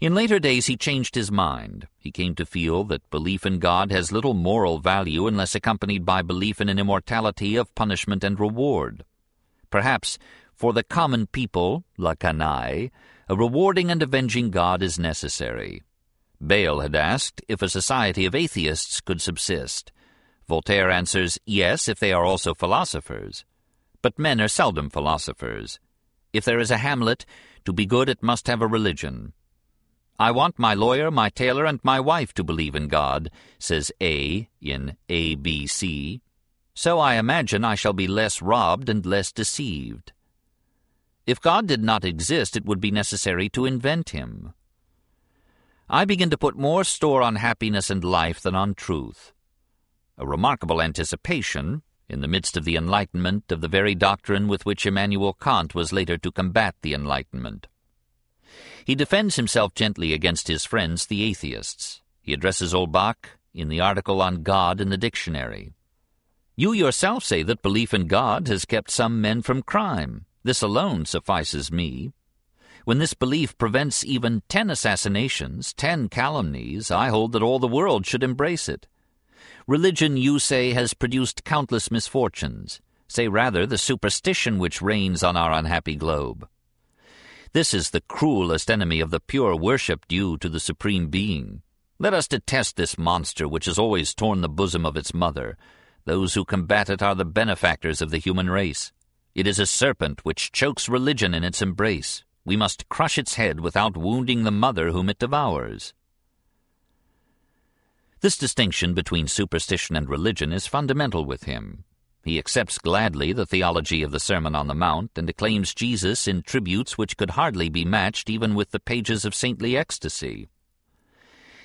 In later days he changed his mind. He came to feel that belief in God has little moral value unless accompanied by belief in an immortality of punishment and reward. Perhaps, for the common people, la canaille, a rewarding and avenging God is necessary. Bayle had asked if a society of atheists could subsist. Voltaire answers, yes, if they are also philosophers. But men are seldom philosophers. If there is a Hamlet, to be good it must have a religion. I want my lawyer, my tailor, and my wife to believe in God, says A in ABC. So I imagine I shall be less robbed and less deceived. If God did not exist, it would be necessary to invent him. I begin to put more store on happiness and life than on truth. A remarkable anticipation, in the midst of the Enlightenment, of the very doctrine with which Immanuel Kant was later to combat the Enlightenment. He defends himself gently against his friends, the atheists. He addresses Holbach in the article on God in the dictionary. You yourself say that belief in God has kept some men from crime. This alone suffices me. When this belief prevents even ten assassinations, ten calumnies, I hold that all the world should embrace it. Religion, you say, has produced countless misfortunes. Say rather the superstition which reigns on our unhappy globe. This is the cruelest enemy of the pure worship due to the Supreme Being. Let us detest this monster which has always torn the bosom of its mother. Those who combat it are the benefactors of the human race. It is a serpent which chokes religion in its embrace. We must crush its head without wounding the mother whom it devours. This distinction between superstition and religion is fundamental with him. He accepts gladly the theology of the Sermon on the Mount and acclaims Jesus in tributes which could hardly be matched even with the pages of saintly ecstasy.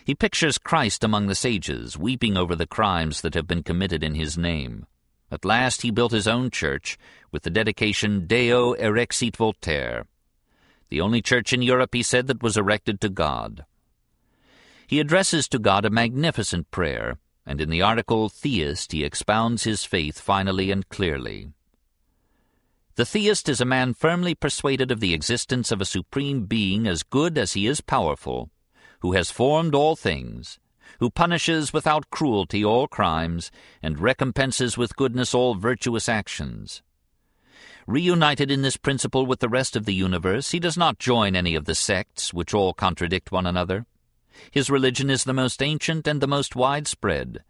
He pictures Christ among the sages, weeping over the crimes that have been committed in his name. At last he built his own church with the dedication Deo erexit Voltaire, the only church in Europe, he said, that was erected to God. He addresses to God a magnificent prayer, and in the article Theist he expounds his faith finally and clearly. The theist is a man firmly persuaded of the existence of a supreme being as good as he is powerful, who has formed all things, who punishes without cruelty all crimes, and recompenses with goodness all virtuous actions. Reunited in this principle with the rest of the universe, he does not join any of the sects which all contradict one another. His religion is the most ancient and the most widespread,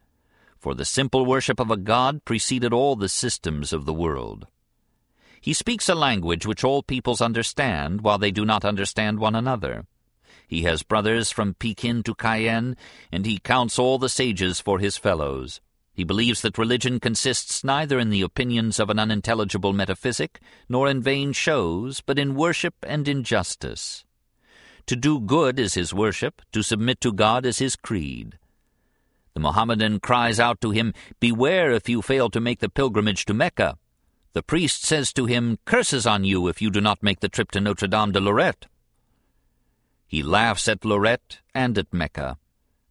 for the simple worship of a God preceded all the systems of the world. He speaks a language which all peoples understand, while they do not understand one another. He has brothers from Pekin to Cayenne, and he counts all the sages for his fellows. He believes that religion consists neither in the opinions of an unintelligible metaphysic, nor in vain shows, but in worship and in justice. To do good is his worship, to submit to God is his creed. The Mohammedan cries out to him, Beware if you fail to make the pilgrimage to Mecca. The priest says to him, Curses on you if you do not make the trip to Notre Dame de Lorette. He laughs at Lorette and at Mecca,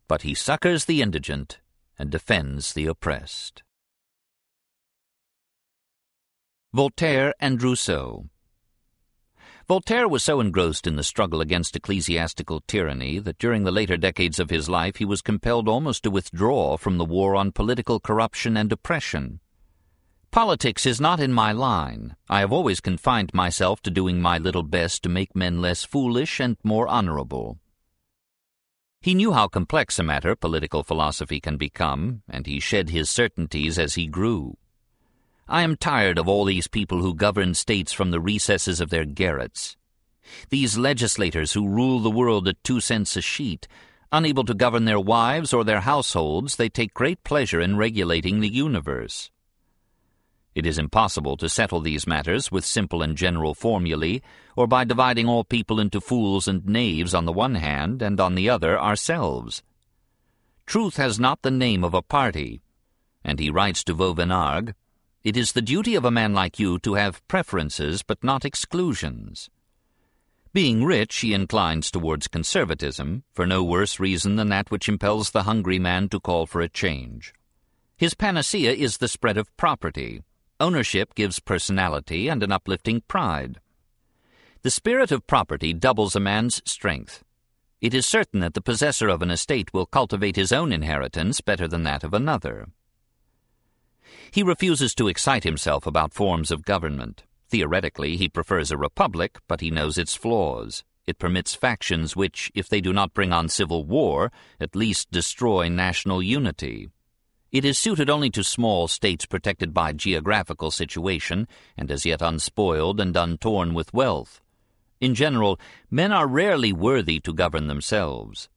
but he succors the indigent and defends the oppressed. Voltaire and Rousseau Voltaire was so engrossed in the struggle against ecclesiastical tyranny that during the later decades of his life he was compelled almost to withdraw from the war on political corruption and oppression. Politics is not in my line. I have always confined myself to doing my little best to make men less foolish and more honorable. He knew how complex a matter political philosophy can become, and he shed his certainties as he grew. I am tired of all these people who govern states from the recesses of their garrets. These legislators who rule the world at two cents a sheet, unable to govern their wives or their households, they take great pleasure in regulating the universe. It is impossible to settle these matters with simple and general formulae, or by dividing all people into fools and knaves on the one hand, and on the other ourselves. Truth has not the name of a party, And he writes to Vauvenargues, It is the duty of a man like you to have preferences but not exclusions. Being rich, he inclines towards conservatism, for no worse reason than that which impels the hungry man to call for a change. His panacea is the spread of property. Ownership gives personality and an uplifting pride. The spirit of property doubles a man's strength. It is certain that the possessor of an estate will cultivate his own inheritance better than that of another. He refuses to excite himself about forms of government. Theoretically, he prefers a republic, but he knows its flaws. It permits factions which, if they do not bring on civil war, at least destroy national unity. It is suited only to small states protected by geographical situation, and as yet unspoiled and untorn with wealth. In general, men are rarely worthy to govern themselves.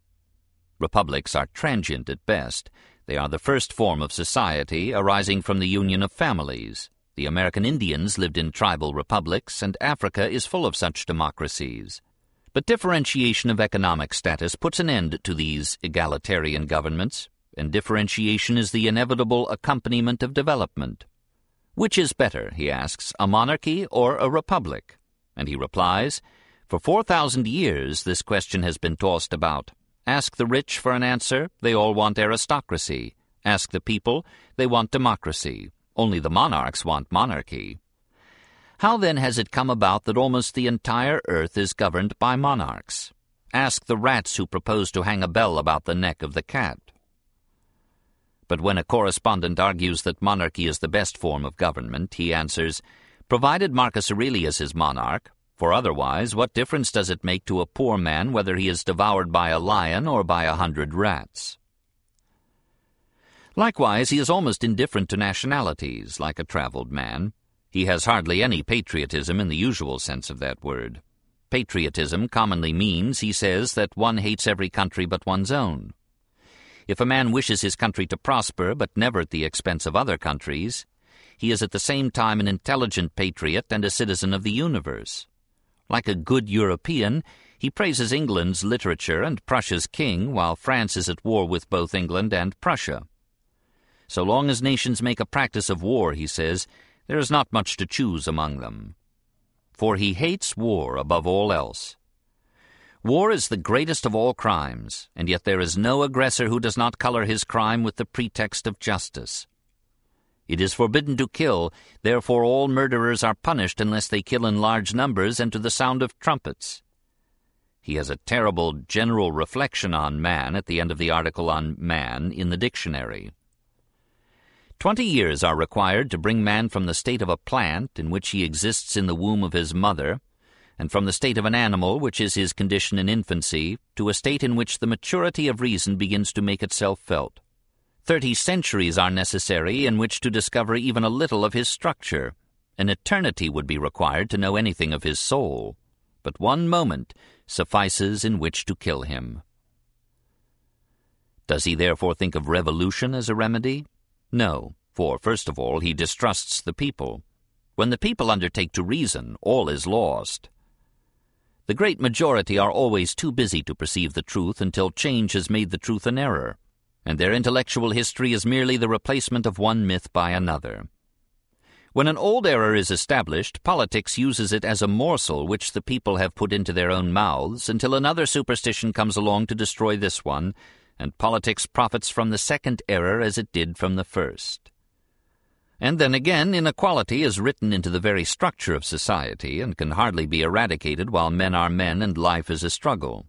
Republics are transient at best. They are the first form of society arising from the union of families. The American Indians lived in tribal republics, and Africa is full of such democracies. But differentiation of economic status puts an end to these egalitarian governments, and differentiation is the inevitable accompaniment of development. Which is better, he asks, a monarchy or a republic? And he replies, For four thousand years this question has been tossed about. Ask the rich for an answer, they all want aristocracy. Ask the people, they want democracy. Only the monarchs want monarchy. How then has it come about that almost the entire earth is governed by monarchs? Ask the rats who propose to hang a bell about the neck of the cat. But when a correspondent argues that monarchy is the best form of government, he answers, Provided Marcus Aurelius is monarch, for otherwise what difference does it make to a poor man whether he is devoured by a lion or by a hundred rats? Likewise, he is almost indifferent to nationalities, like a travelled man. He has hardly any patriotism in the usual sense of that word. Patriotism commonly means, he says, that one hates every country but one's own. If a man wishes his country to prosper, but never at the expense of other countries, he is at the same time an intelligent patriot and a citizen of the universe. Like a good European, he praises England's literature and Prussia's king, while France is at war with both England and Prussia. So long as nations make a practice of war, he says, there is not much to choose among them. For he hates war above all else. War is the greatest of all crimes, and yet there is no aggressor who does not color his crime with the pretext of justice. It is forbidden to kill, therefore all murderers are punished unless they kill in large numbers and to the sound of trumpets. He has a terrible general reflection on man at the end of the article on man in the dictionary. Twenty years are required to bring man from the state of a plant, in which he exists in the womb of his mother, and from the state of an animal, which is his condition in infancy, to a state in which the maturity of reason begins to make itself felt. Thirty centuries are necessary in which to discover even a little of his structure. An eternity would be required to know anything of his soul. But one moment suffices in which to kill him. Does he therefore think of revolution as a remedy? No, for first of all he distrusts the people. When the people undertake to reason, all is lost. The great majority are always too busy to perceive the truth until change has made the truth an error and their intellectual history is merely the replacement of one myth by another. When an old error is established, politics uses it as a morsel which the people have put into their own mouths until another superstition comes along to destroy this one, and politics profits from the second error as it did from the first. And then again, inequality is written into the very structure of society and can hardly be eradicated while men are men and life is a struggle.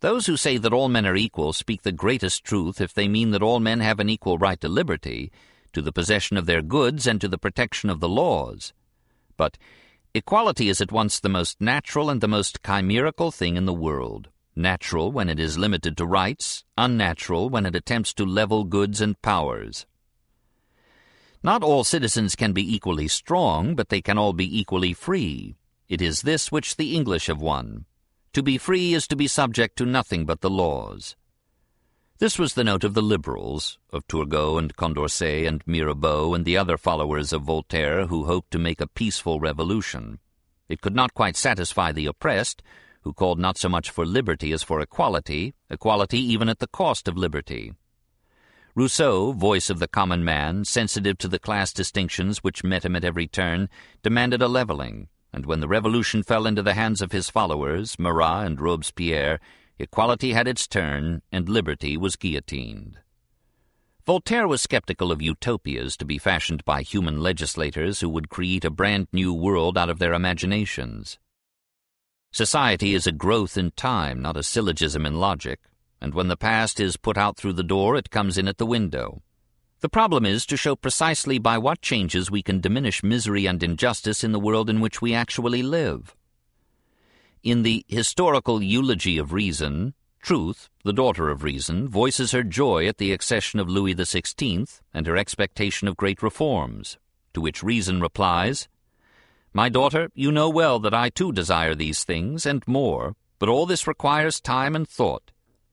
Those who say that all men are equal speak the greatest truth if they mean that all men have an equal right to liberty, to the possession of their goods, and to the protection of the laws. But equality is at once the most natural and the most chimerical thing in the world. Natural when it is limited to rights, unnatural when it attempts to level goods and powers. Not all citizens can be equally strong, but they can all be equally free. It is this which the English have won. To be free is to be subject to nothing but the laws. This was the note of the liberals, of Turgot and Condorcet and Mirabeau and the other followers of Voltaire who hoped to make a peaceful revolution. It could not quite satisfy the oppressed, who called not so much for liberty as for equality, equality even at the cost of liberty. Rousseau, voice of the common man, sensitive to the class distinctions which met him at every turn, demanded a leveling, and when the revolution fell into the hands of his followers, Marat and Robespierre, equality had its turn, and liberty was guillotined. Voltaire was skeptical of utopias to be fashioned by human legislators who would create a brand new world out of their imaginations. Society is a growth in time, not a syllogism in logic, and when the past is put out through the door, it comes in at the window. The problem is to show precisely by what changes we can diminish misery and injustice in the world in which we actually live. In the historical eulogy of reason, Truth, the daughter of reason, voices her joy at the accession of Louis XVI and her expectation of great reforms, to which reason replies, My daughter, you know well that I too desire these things, and more, but all this requires time and thought.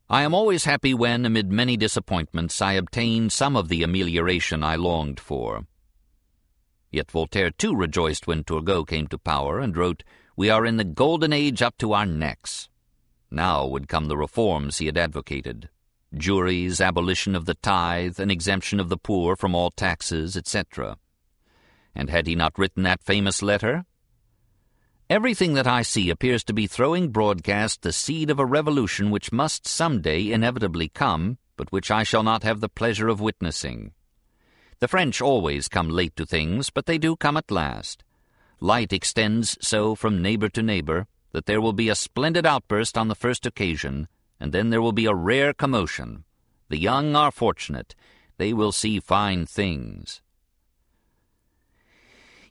I am always happy when, amid many disappointments, I obtain some of the amelioration I longed for. Yet Voltaire too rejoiced when Turgot came to power and wrote, We are in the golden age up to our necks. Now would come the reforms he had advocated juries, abolition of the tithe, an exemption of the poor from all taxes, etc. And had he not written that famous letter? Everything that I see appears to be throwing broadcast the seed of a revolution which must some day inevitably come, but which I shall not have the pleasure of witnessing. The French always come late to things, but they do come at last. Light extends so from neighbor to neighbor, that there will be a splendid outburst on the first occasion, and then there will be a rare commotion. The young are fortunate. They will see fine things.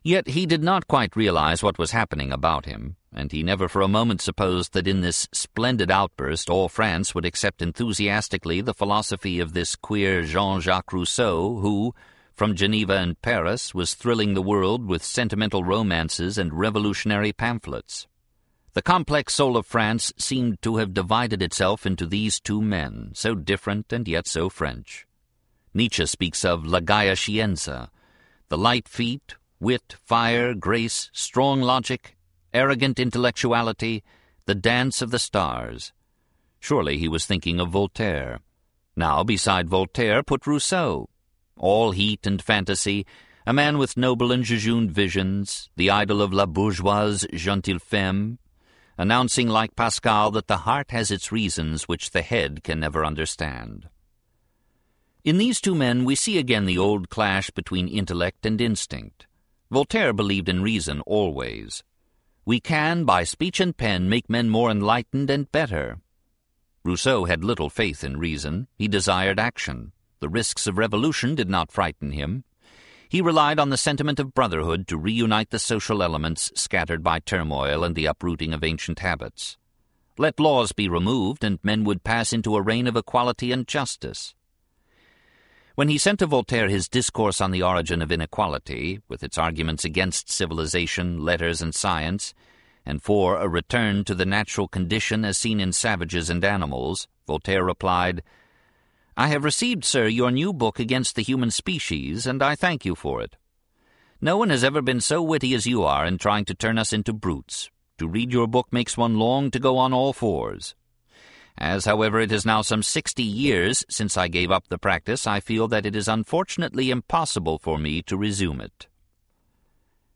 Yet he did not quite realize what was happening about him, and he never for a moment supposed that in this splendid outburst all France would accept enthusiastically the philosophy of this queer Jean-Jacques Rousseau, who, from Geneva and Paris, was thrilling the world with sentimental romances and revolutionary pamphlets. The complex soul of France seemed to have divided itself into these two men, so different and yet so French. Nietzsche speaks of la gaya scienza, the light feet, wit, fire, grace, strong logic, arrogant intellectuality, the dance of the stars. Surely he was thinking of Voltaire. Now, beside Voltaire, put Rousseau. All heat and fantasy, a man with noble and jejune visions, the idol of la bourgeoise gentille femme, announcing like Pascal that the heart has its reasons which the head can never understand. In these two men we see again the old clash between intellect and instinct. Voltaire believed in reason always. We can, by speech and pen, make men more enlightened and better. Rousseau had little faith in reason. He desired action. The risks of revolution did not frighten him. He relied on the sentiment of brotherhood to reunite the social elements scattered by turmoil and the uprooting of ancient habits. Let laws be removed, and men would pass into a reign of equality and justice. When he sent to Voltaire his Discourse on the Origin of Inequality, with its arguments against civilization, letters, and science, and for a return to the natural condition as seen in savages and animals, Voltaire replied, I have received, sir, your new book against the human species, and I thank you for it. No one has ever been so witty as you are in trying to turn us into brutes. To read your book makes one long to go on all fours. As, however, it is now some sixty years since I gave up the practice, I feel that it is unfortunately impossible for me to resume it.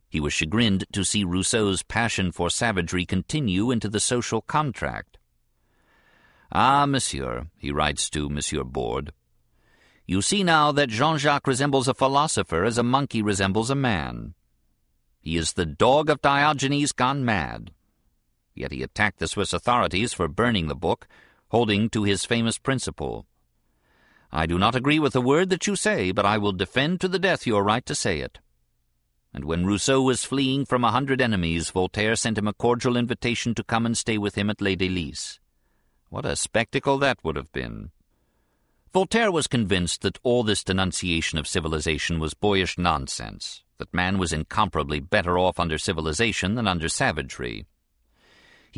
He was chagrined to see Rousseau's passion for savagery continue into the social contract. Ah, monsieur, he writes to Monsieur Borde, you see now that Jean-Jacques resembles a philosopher as a monkey resembles a man. He is the dog of Diogenes gone mad. Yet he attacked the Swiss authorities for burning the book, holding to his famous principle. I do not agree with a word that you say, but I will defend to the death your right to say it. And when Rousseau was fleeing from a hundred enemies, Voltaire sent him a cordial invitation to come and stay with him at Les Délices. What a spectacle that would have been! Voltaire was convinced that all this denunciation of civilization was boyish nonsense, that man was incomparably better off under civilization than under savagery.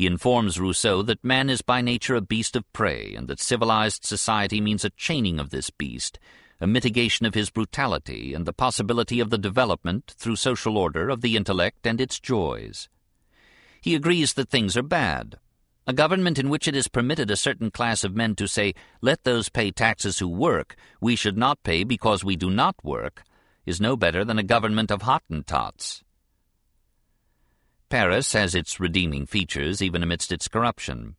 He informs Rousseau that man is by nature a beast of prey, and that civilized society means a chaining of this beast, a mitigation of his brutality, and the possibility of the development, through social order, of the intellect and its joys. He agrees that things are bad, A government in which it is permitted a certain class of men to say, let those pay taxes who work, we should not pay because we do not work, is no better than a government of Hottentots. Paris has its redeeming features even amidst its corruption.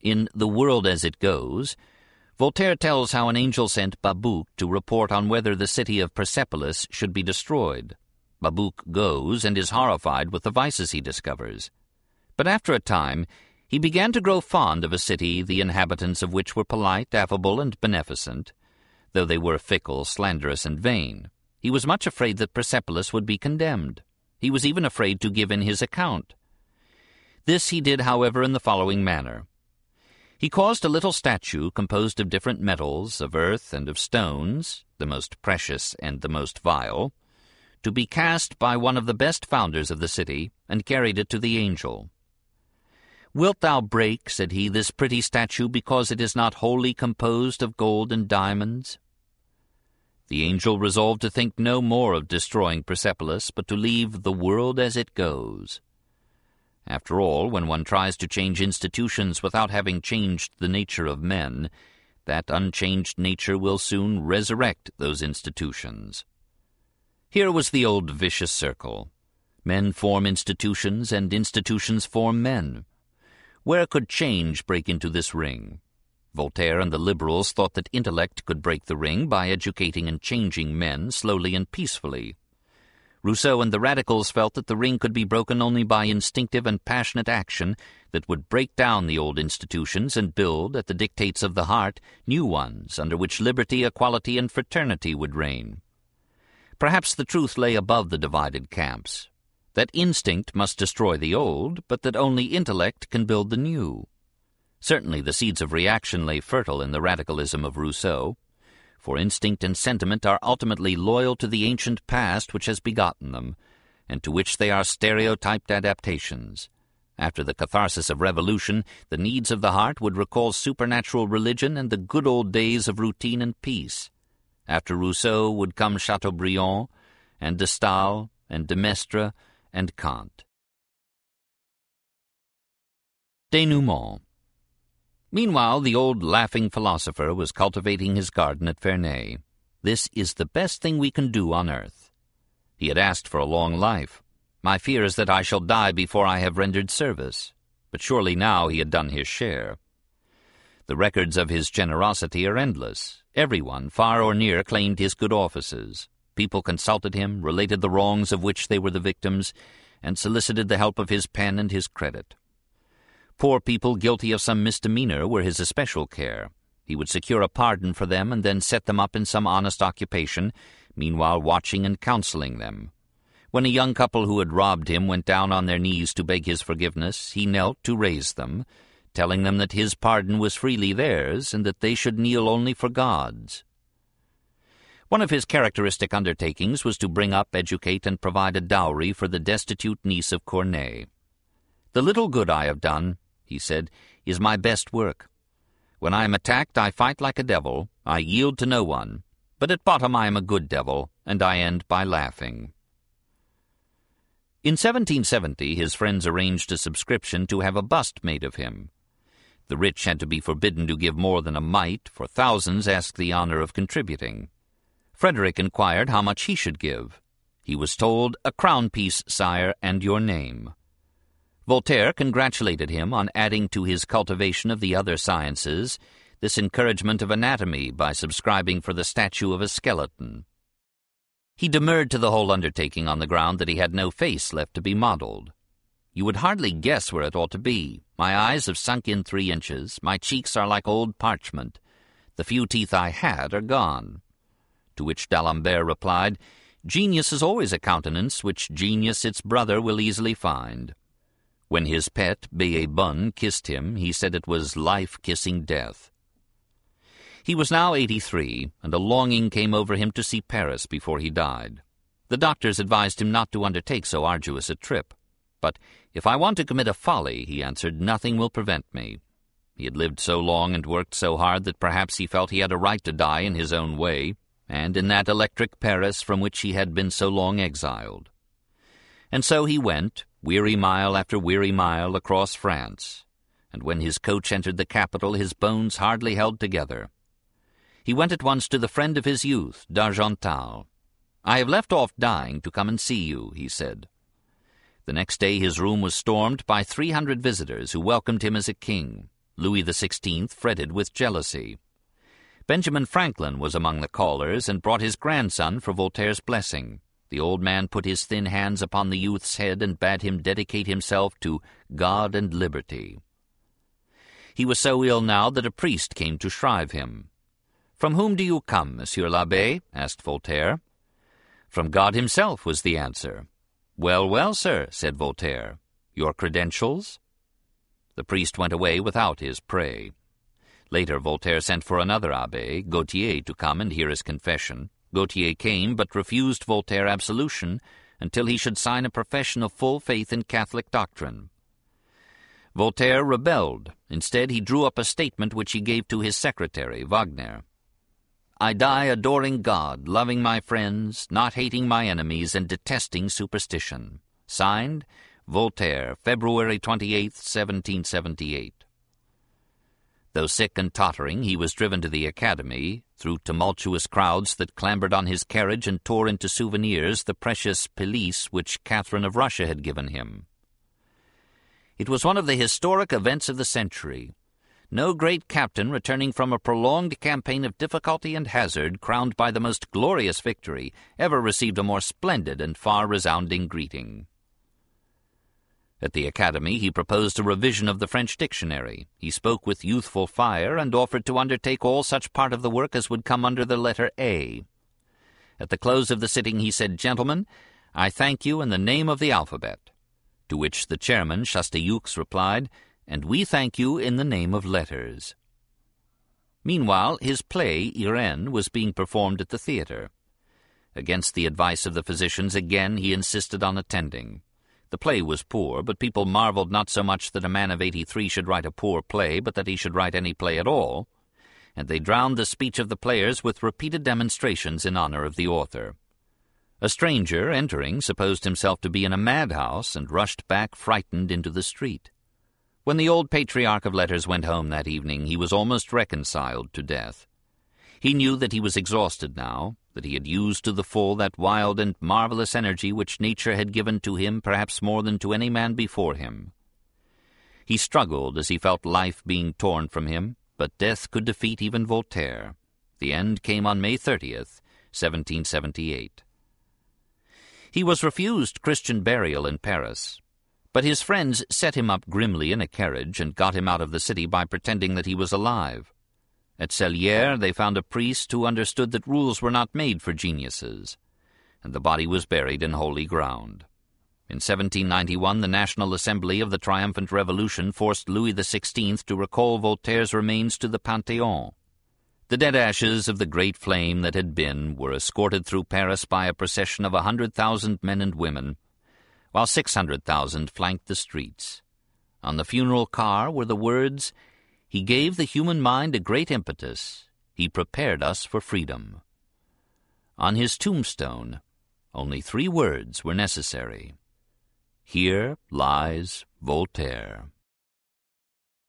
In The World as It Goes, Voltaire tells how an angel sent Babouc to report on whether the city of Persepolis should be destroyed. Babouc goes and is horrified with the vices he discovers. But after a time, he began to grow fond of a city the inhabitants of which were polite, affable, and beneficent, though they were fickle, slanderous, and vain. He was much afraid that Persepolis would be condemned. He was even afraid to give in his account. This he did, however, in the following manner. He caused a little statue composed of different metals, of earth and of stones, the most precious and the most vile, to be cast by one of the best founders of the city, and carried it to the angel. Wilt thou break, said he, this pretty statue because it is not wholly composed of gold and diamonds? The angel resolved to think no more of destroying Persepolis, but to leave the world as it goes. After all, when one tries to change institutions without having changed the nature of men, that unchanged nature will soon resurrect those institutions. Here was the old vicious circle. Men form institutions, and institutions form men. Where could change break into this ring? Voltaire and the liberals thought that intellect could break the ring by educating and changing men slowly and peacefully. Rousseau and the radicals felt that the ring could be broken only by instinctive and passionate action that would break down the old institutions and build, at the dictates of the heart, new ones under which liberty, equality, and fraternity would reign. Perhaps the truth lay above the divided camps, that instinct must destroy the old, but that only intellect can build the new. Certainly the seeds of reaction lay fertile in the radicalism of Rousseau, for instinct and sentiment are ultimately loyal to the ancient past which has begotten them, and to which they are stereotyped adaptations. After the catharsis of revolution, the needs of the heart would recall supernatural religion and the good old days of routine and peace. After Rousseau would come Chateaubriand, and de Stael, and de Maistre, and Kant. Denouement Meanwhile, the old laughing philosopher was cultivating his garden at Ferney. This is the best thing we can do on earth. He had asked for a long life. My fear is that I shall die before I have rendered service. But surely now he had done his share. The records of his generosity are endless. Everyone, far or near, claimed his good offices. People consulted him, related the wrongs of which they were the victims, and solicited the help of his pen and his credit. Poor people guilty of some misdemeanor were his especial care. He would secure a pardon for them and then set them up in some honest occupation, meanwhile watching and counseling them. When a young couple who had robbed him went down on their knees to beg his forgiveness, he knelt to raise them, telling them that his pardon was freely theirs and that they should kneel only for God's. One of his characteristic undertakings was to bring up, educate, and provide a dowry for the destitute niece of Corneille. The little good I have done he said, is my best work. When I am attacked, I fight like a devil, I yield to no one, but at bottom I am a good devil, and I end by laughing. In 1770, his friends arranged a subscription to have a bust made of him. The rich had to be forbidden to give more than a mite, for thousands asked the honor of contributing. Frederick inquired how much he should give. He was told, A crown piece, sire, and your name. Voltaire congratulated him on adding to his cultivation of the other sciences this encouragement of anatomy by subscribing for the statue of a skeleton. He demurred to the whole undertaking on the ground that he had no face left to be modelled. You would hardly guess where it ought to be. My eyes have sunk in three inches, my cheeks are like old parchment, the few teeth I had are gone. To which D'Alembert replied, Genius is always a countenance which genius its brother will easily find. When his pet, Belle et Bonne, kissed him, he said it was life kissing death. He was now eighty-three, and a longing came over him to see Paris before he died. The doctors advised him not to undertake so arduous a trip. But if I want to commit a folly, he answered, nothing will prevent me. He had lived so long and worked so hard that perhaps he felt he had a right to die in his own way, and in that electric Paris from which he had been so long exiled. And so he went, weary mile after weary mile across France, and when his coach entered the capital his bones hardly held together. He went at once to the friend of his youth, D'Argental. I have left off dying to come and see you, he said. The next day his room was stormed by three hundred visitors who welcomed him as a king. Louis XVI fretted with jealousy. Benjamin Franklin was among the callers and brought his grandson for Voltaire's blessing. The old man put his thin hands upon the youth's head and bade him dedicate himself to God and liberty. He was so ill now that a priest came to shrive him. From whom do you come, Monsieur l'Abbé? asked Voltaire. From God himself, was the answer. Well, well, sir, said Voltaire. Your credentials? The priest went away without his prey. Later Voltaire sent for another abbé, Gaultier, to come and hear his confession. Gaultier came, but refused Voltaire absolution until he should sign a profession of full faith in Catholic doctrine. Voltaire rebelled. Instead, he drew up a statement which he gave to his secretary, Wagner. I die adoring God, loving my friends, not hating my enemies, and detesting superstition. Signed, Voltaire, February 28, 1778. Though sick and tottering, he was driven to the academy, through tumultuous crowds that clambered on his carriage and tore into souvenirs the precious pelisse which Catherine of Russia had given him. It was one of the historic events of the century. No great captain returning from a prolonged campaign of difficulty and hazard, crowned by the most glorious victory, ever received a more splendid and far-resounding greeting. At the Academy he proposed a revision of the French dictionary. He spoke with youthful fire and offered to undertake all such part of the work as would come under the letter A. At the close of the sitting he said, Gentlemen, I thank you in the name of the alphabet. To which the chairman, Chastellux, replied, And we thank you in the name of letters. Meanwhile, his play, Irene, was being performed at the theatre. Against the advice of the physicians, again he insisted on attending. The play was poor, but people marveled not so much that a man of eighty-three should write a poor play, but that he should write any play at all, and they drowned the speech of the players with repeated demonstrations in honor of the author. A stranger, entering, supposed himself to be in a madhouse and rushed back frightened into the street. When the old patriarch of letters went home that evening, he was almost reconciled to death. He knew that he was exhausted now, that he had used to the full that wild and marvelous energy which nature had given to him perhaps more than to any man before him. He struggled as he felt life being torn from him, but death could defeat even Voltaire. The end came on May 30th, 1778. He was refused Christian burial in Paris, but his friends set him up grimly in a carriage and got him out of the city by pretending that he was alive. At Scellières they found a priest who understood that rules were not made for geniuses, and the body was buried in holy ground. In 1791 the National Assembly of the Triumphant Revolution forced Louis XVI to recall Voltaire's remains to the Panthéon. The dead ashes of the great flame that had been were escorted through Paris by a procession of a hundred thousand men and women, while six hundred thousand flanked the streets. On the funeral car were the words, He gave the human mind a great impetus. He prepared us for freedom. On his tombstone, only three words were necessary. Here lies Voltaire.